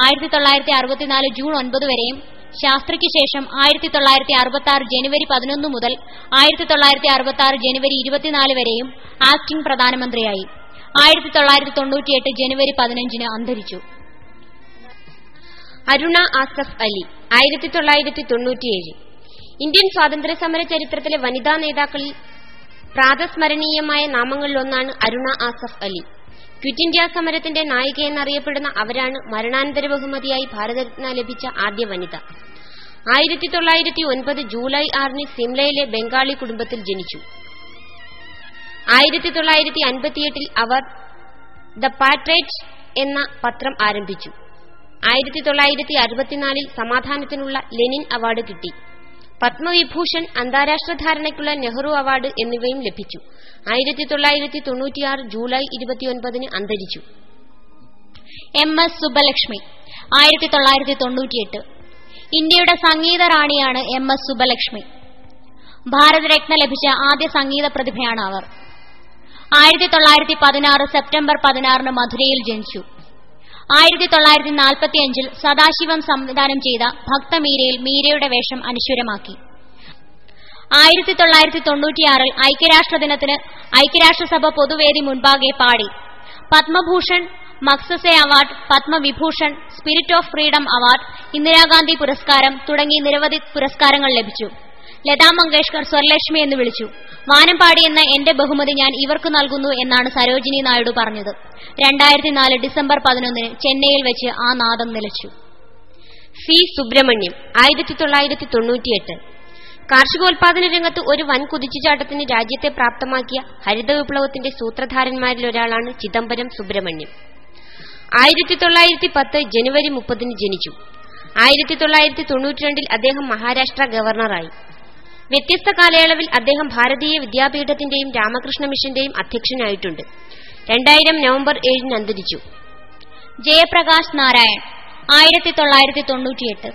ആയിരത്തി തൊള്ളായിരത്തി അറുപത്തിനാല് ജൂൺ ഒൻപത് വരെയും ശാസ്ത്രിക്ക് ശേഷം ആയിരത്തി തൊള്ളായിരത്തി അറുപത്തി ആറ് ജനുവരി പതിനൊന്ന് മുതൽ ആയിരത്തി തൊള്ളായിരത്തി അറുപത്തി ആറ് ജനുവരി ഇരുപത്തിനാല് വരെയും ആക്ടിംഗ് പ്രധാനമന്ത്രിയായി. ആയിരത്തി തൊള്ളായിരത്തി തൊണ്ണൂറ്റിയെട്ട് ജനുവരി പതിനഞ്ചിന് അന്തരിച്ചു. അരുണ ആസഫ് അലി ആയിരത്തി തൊള്ളായിരത്തി തൊണ്ണൂറ്റിയേഴ് ഇന്ത്യൻ സ്വാതന്ത്ര്യ സമര ചരിത്രത്തിലെ വനിതാ നേതാക്കളിൽ പ്രാതസ്മരണീയമായ നാമങ്ങളിലൊന്നാണ് അരുണ ആസഫ് അലി. ക്വിറ്റ് ഇന്ത്യ സമരത്തിന്റെ നായികയെന്നറിയപ്പെടുന്ന അവരാണ് മരണാനന്തര ബഹുമതിയായി ഭാരതരത്ന ലഭിച്ച ആദ്യ വനിത. ആയിരത്തി തൊള്ളായിരത്തി ഒൻപത് ജൂലൈ ആറിന് സിംലയിലെ ബംഗാളി കുടുംബത്തിൽ ജനിച്ചു. ആയിരത്തി തൊള്ളായിരത്തി അൻപത്തിയെട്ടിൽ അവർ ദ പാട്രേറ്റ് എന്ന പത്രം ആരംഭിച്ചു. ആയിരത്തി തൊള്ളായിരത്തി അറുപത്തിനാലിൽ സമാധാനത്തിനുള്ള ലെനിൻ അവാർഡ് കിട്ടി. പത്മവിഭൂഷൺ അന്താരാഷ്ട്ര ധാരണയ്ക്കുള്ള നെഹ്റു അവാർഡ് എന്നിവയും ലഭിച്ചു. ആയിരത്തി തൊള്ളായിരത്തി തൊണ്ണൂറ്റിയാറ് ജൂലൈ ഇരുപത്തിയൊൻപതിന് അന്തരിച്ചു. എം എസ് സുബ്ബലക്ഷ്മി ആയിരത്തി തൊള്ളായിരത്തി തൊണ്ണൂറ്റിയെട്ട് ഇന്ത്യയുടെ സംഗീത റാണിയാണ് എം എസ് സുബ്ബലക്ഷ്മി ഭാരതരത്ന ലഭിച്ച ആദ്യ സംഗീത പ്രതിഭയാണ് അവർ. ആയിരത്തി തൊള്ളായിരത്തി പതിനാറ് സെപ്റ്റംബർ പതിനാറിന് മധുരയിൽ ജനിച്ചു. ആയിരത്തി തൊള്ളായിരത്തി നാൽപ്പത്തിയഞ്ചിൽ സദാശിവം സംവിധാനം ചെയ്ത ഭക്തമീരയിൽ മീരയുടെ വേഷം അനശ്വരമാക്കി ആയിരത്തി തൊള്ളായിരത്തി തൊണ്ണൂറ്റിയാറിൽ ഐക്യരാഷ്ട്ര ദിനത്തിന് ഐക്യരാഷ്ട്രസഭ പൊതുവേദി മുൻപാകെ പാടി. Padma Bhushan Magsaysay award Padma Vibhushan spirit of freedom award Indira Gandhi പുരസ്കാരം തുടങ്ങി നിരവധി പുരസ്കാരങ്ങൾ ലഭിച്ചു. ലതാ മങ്കേഷ്കർ സ്വർലക്ഷ്മി എന്ന് വിളിച്ചു. വാനമ്പാടി എന്ന എന്റെ ബഹുമതി ഞാൻ ഇവർക്ക് നൽകുന്നു എന്നാണ് സരോജിനി നായിഡു പറഞ്ഞത്. രണ്ടായിരത്തി നാല് ഡിസംബർ പതിനൊന്നിന് ചെന്നൈയിൽ വെച്ച് ആ നാദം നിലച്ചു. സി. സുബ്രഹ്മണ്യം ആയിരത്തി തൊള്ളായിരത്തി തൊണ്ണൂറ്റിയെട്ട് കാർഷികോൽപാദന രംഗത്ത് ഒരു വൻ കുതിച്ചുചാട്ടത്തിന് രാജ്യത്തെ പ്രാപ്തമാക്കിയ ഹരിത വിപ്ലവത്തിന്റെ സൂത്രധാരന്മാരിലൊരാളാണ് ചിദംബരം സുബ്രഹ്മണ്യം. ആയിരത്തി തൊള്ളായിരത്തി പത്ത് ജനുവരി മുപ്പതിന് ജനിച്ചു. ആയിരത്തി തൊള്ളായിരത്തി തൊണ്ണൂറ്റിരണ്ടിൽ അദ്ദേഹം മഹാരാഷ്ട്ര ഗവർണറായി. വ്യത്യസ്ത കാലയളവിൽ അദ്ദേഹം ഭാരതീയ വിദ്യാപീഠത്തിന്റെയും രാമകൃഷ്ണ മിഷന്റെയും അധ്യക്ഷനായിട്ടുണ്ട്. രണ്ടായിരം നവംബർ ഏഴിന് അന്തരിച്ചു. ജയപ്രകാശ് നാരായൺ ആയിരത്തി തൊള്ളായിരത്തി തൊണ്ണൂറ്റിയെട്ട്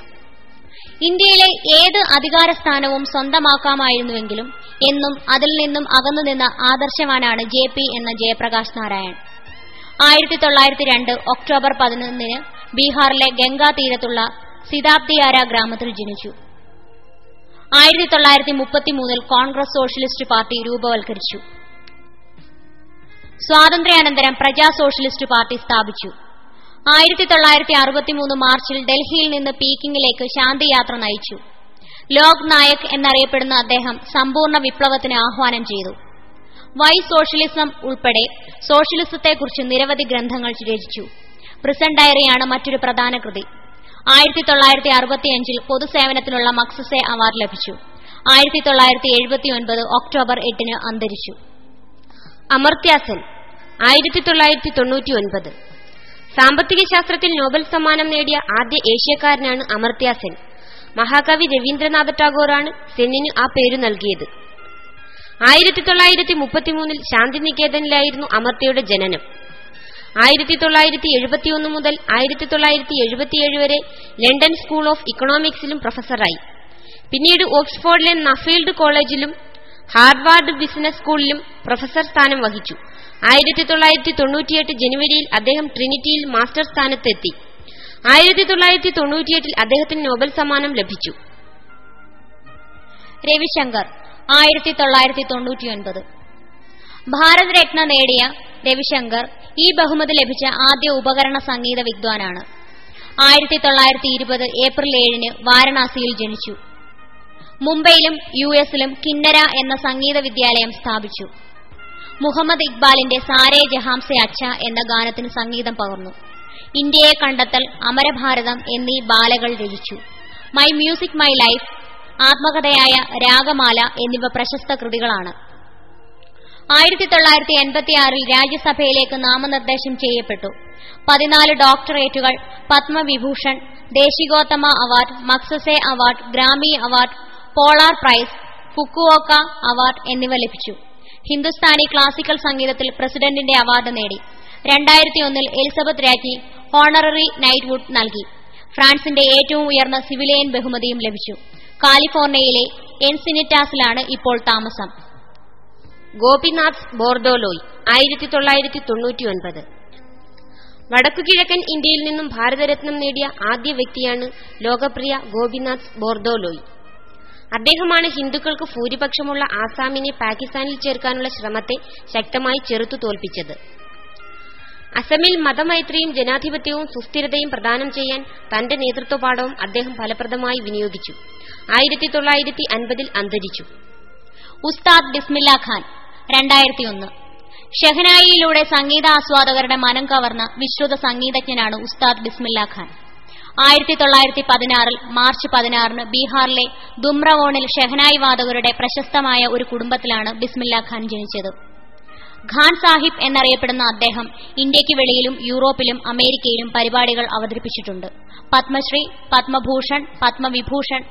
ഇന്ത്യയിലെ ഏത് അധികാര സ്ഥാനവും സ്വന്തമാക്കാമായിരുന്നുവെങ്കിലും എന്നും അതിൽ നിന്നും അകന്നുനിന്ന ആദർശവാനാണ് ജെ പി എന്ന ജയപ്രകാശ് നാരായൺ. ആയിരത്തി തൊള്ളായിരത്തി രണ്ട് ഒക്ടോബർ പതിനൊന്നിന് ബീഹാറിലെ ഗംഗാ തീരത്തുള്ള സിതാബ്ദിയാര ഗ്രാമത്തിൽ ജനിച്ചു. ആയിരത്തി തൊള്ളായിരത്തി മുപ്പത്തിമൂന്നിൽ കോൺഗ്രസ് സോഷ്യലിസ്റ്റ് പാർട്ടി രൂപവൽക്കരിച്ചു. സ്വാതന്ത്ര്യാനന്തരം പ്രജാ സോഷ്യലിസ്റ്റ് പാർട്ടി സ്ഥാപിച്ചു. ആയിരത്തി തൊള്ളായിരത്തി അറുപത്തിമൂന്ന് മാർച്ചിൽ ഡൽഹിയിൽ നിന്ന് പീക്കിംഗിലേക്ക് ശാന്തിയാത്ര നയിച്ചു. ലോക് നായക് എന്നറിയപ്പെടുന്ന അദ്ദേഹം സമ്പൂർണ വിപ്ലവത്തിന് ആഹ്വാനം ചെയ്തു. വൈ സോഷ്യലിസം ഉൾപ്പെടെ സോഷ്യലിസത്തെക്കുറിച്ച് നിരവധി ഗ്രന്ഥങ്ങൾ രചിച്ചു. പ്രിസൺ ഡയറിയാണ് മറ്റൊരു പ്രധാന കൃതി. ആയിരത്തി തൊള്ളായിരത്തി അറുപത്തിയഞ്ചിൽ പൊതുസേവനത്തിനുള്ള മക്സസെ അവാർഡ് ലഭിച്ചു. ആയിരത്തി തൊള്ളായിരത്തി എഴുപത്തിയൊൻപത് ഒക്ടോബർ എട്ടിന് അന്തരിച്ചു. അമർത്യാസൻ ആയിരത്തി തൊള്ളായിരത്തി തൊണ്ണൂറ്റി ഒൻപത് സാമ്പത്തിക ശാസ്ത്രത്തിൽ നോബൽ സമ്മാനം നേടിയ ആദ്യ ഏഷ്യക്കാരനാണ് അമർത്യാസൻ മഹാകവി രവീന്ദ്രനാഥ ടാഗോറാണ് സെന്നിന് ആ പേര് നൽകിയത്. ആയിരത്തി തൊള്ളായിരത്തി മുപ്പത്തിമൂന്നിൽ ശാന്തിനികേതനിലായിരുന്നു അമർത്യയുടെ ജനനം. ആയിരത്തി തൊള്ളായിരത്തി എഴുപത്തിയൊന്ന് മുതൽ ആയിരത്തി തൊള്ളായിരത്തി എഴുപത്തിയേഴ് വരെ ലണ്ടൻ സ്കൂൾ ഓഫ് ഇക്കണോമിക്സിലും പ്രൊഫസറായി. പിന്നീട് ഓക്സ്ഫോർഡിലെ നഫീൽഡ് കോളേജിലും ഹാർവാർഡ് ബിസിനസ് സ്കൂളിലും പ്രൊഫസർ സ്ഥാനം വഹിച്ചു. ആയിരത്തി തൊള്ളായിരത്തി തൊണ്ണൂറ്റിയെട്ട് ജനുവരിയിൽ അദ്ദേഹം ട്രിനിറ്റിയിൽ മാസ്റ്റർ സ്ഥാനത്തെത്തി. ആയിരത്തി തൊള്ളായിരത്തി തൊണ്ണൂറ്റിയെട്ടിൽ അദ്ദേഹത്തിന് നോബൽ സമ്മാനം ലഭിച്ചു. രവിശങ്കർ ആയിരത്തി തൊള്ളായിരത്തി തൊണ്ണൂറ്റിയൊൻപത് ഭാരതരത്ന നേടിയ രവിശങ്കർ ഈ ബഹുമതി ലഭിച്ച ആദ്യ ഉപകരണ സംഗീത വിദ്വാനാണ്. ആയിരത്തി തൊള്ളായിരത്തി ഇരുപത് ഏപ്രിൽ ഏഴിന് വാരണാസിയിൽ ജനിച്ചു. മുംബൈയിലും യു എസിലും കിന്നര എന്ന സംഗീത വിദ്യാലയം സ്ഥാപിച്ചു. മുഹമ്മദ് ഇക്ബാലിന്റെ സാരേ ജഹാംസെ അച്ഛ എന്ന ഗാനത്തിന് സംഗീതം പകർന്നു. ഇന്ത്യയെ കണ്ടെത്തൽ അമരഭാരതം എന്നീ ബാലകൾ രചിച്ചു. മൈ മ്യൂസിക് മൈ ലൈഫ് ആത്മകഥയായ രാഗമാല എന്നിവ പ്രശസ്ത കൃതികളാണ്. ആയിരത്തി തൊള്ളായിരത്തി എൺപത്തിയാറിൽ രാജ്യസഭയിലേക്ക് നാമനിർദ്ദേശം ചെയ്യപ്പെട്ടു. പതിനാല് ഡോക്ടറേറ്റുകൾ Padma Vibhushan Desikottama award Magsaysay award Grammy award polar prize Fukuoka award എന്നിവ ലഭിച്ചു. ഹിന്ദുസ്ഥാനി ക്ലാസിക്കൽ സംഗീതത്തിൽ പ്രസിഡന്റിന്റെ അവാർഡ് നേടി. രണ്ടായിരത്തി ഒന്നിൽ എലിസബത്ത് രാജ്ഞി ഹോണററി നൈറ്റ്വുഡ് നൽകി. ഫ്രാൻസിന്റെ ഏറ്റവും ഉയർന്ന സിവിലിയൻ ബഹുമതിയും ലഭിച്ചു. കാലിഫോർണിയയിലെ എൻസിനിറ്റാസിലാണ് ഇപ്പോൾ താമസം. ഗോപിനാഥ് ബോർദോലോയ് ആയിരത്തി തൊള്ളായിരത്തി തൊണ്ണൂറ്റിയൊൻപത് വടക്കുകിഴക്കൻ ഇന്ത്യയിൽ നിന്നും ഭാരതരത്നം നേടിയ ആദ്യ വ്യക്തിയാണ് ലോകപ്രിയ ഗോപിനാഥ് ബോർദോലോയ് അദ്ദേഹമാണ് ഹിന്ദുക്കൾക്ക് ഭൂരിപക്ഷമുള്ള ആസാമിനെ പാകിസ്ഥാനിൽ ചേർക്കാനുള്ള ശ്രമത്തെ ശക്തമായി ചെറുത്തു തോൽപ്പിച്ചത്. അസമിൽ മതമൈത്രിയും ജനാധിപത്യവും സുസ്ഥിരതയും പ്രദാനം ചെയ്യാൻ തന്റെ നേതൃത്വപാഠവും അദ്ദേഹം ഫലപ്രദമായി വിനിയോഗിച്ചു. ആയിരത്തി തൊള്ളായിരത്തി അന്തരിച്ചു. ഉസ്താദ് ബിസ്മില്ല ഖാൻ രണ്ടായിരത്തി ഒന്ന് ഷെഹനായിയിലൂടെ സംഗീതാസ്വാദകരുടെ മനം കവർന്ന വിശ്രുത സംഗീതജ്ഞനാണ് ഉസ്താദ് ബിസ്മില്ല ഖാൻ. ആയിരത്തി തൊള്ളായിരത്തി പതിനാറിൽ മാർച്ച് പതിനാറിന് ബീഹാറിലെ ദുംറവോണിൽ ഷെഹനായി വാദകരുടെ പ്രശസ്തമായ ഒരു കുടുംബത്തിലാണ് ബിസ്മില്ല ഖാൻ ജനിച്ചത്. ഖാൻ സാഹിബ് എന്നറിയപ്പെടുന്ന അദ്ദേഹം ഇന്ത്യയ്ക്ക് വെളിയിലും യൂറോപ്പിലും അമേരിക്കയിലും പരിപാടികൾ അവതരിപ്പിച്ചിട്ടുണ്ട്. പത്മശ്രീ പത്മഭൂഷൺ പത്മവിഭൂഷൺ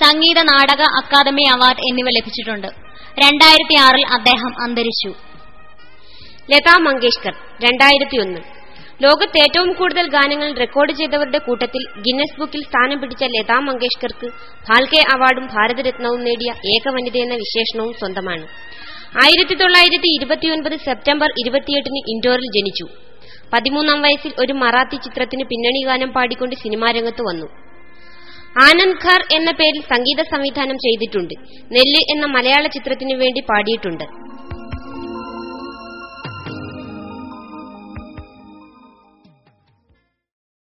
സംഗീത നാടക അക്കാദമി അവാർഡ് എന്നിവ ലഭിച്ചിട്ടുണ്ട്. രണ്ടായിരത്തി ആറിൽ അദ്ദേഹം അന്തരിച്ചു. ലതാ മങ്കേഷ്കർ രണ്ടായിരത്തി ഒന്ന് ലോകത്ത് ഏറ്റവും കൂടുതൽ ഗാനങ്ങൾ റെക്കോർഡ് ചെയ്തവരുടെ കൂട്ടത്തിൽ ഗിന്നസ് ബുക്കിൽ സ്ഥാനം പിടിച്ച ലതാ മങ്കേഷ്കർക്ക് ഫാൽക്കെ അവാർഡും ഭാരതരത്നവും നേടിയ ഏക എന്ന വിശേഷണവും സ്വന്തമാണ്. ആയിരത്തി തൊള്ളായിരത്തി ഇരുപത്തിയൊൻപത് സെപ്റ്റംബർ ഇരുപത്തിയെട്ടിന് ഇൻഡോറിൽ ജനിച്ചു. പതിമൂന്നാം വയസ്സിൽ ഒരു മറാത്തി ചിത്രത്തിന് പിന്നണി ഗാനം പാടിക്കൊണ്ട് സിനിമാരംഗത്ത് വന്നു. ആനന്ദ് ഖാർ എന്ന പേരിൽ സംഗീത സംവിധാനം ചെയ്തിട്ടുണ്ട്. നെല്ല് എന്ന മലയാള ചിത്രത്തിനു വേണ്ടി പാടിയിട്ടുണ്ട്.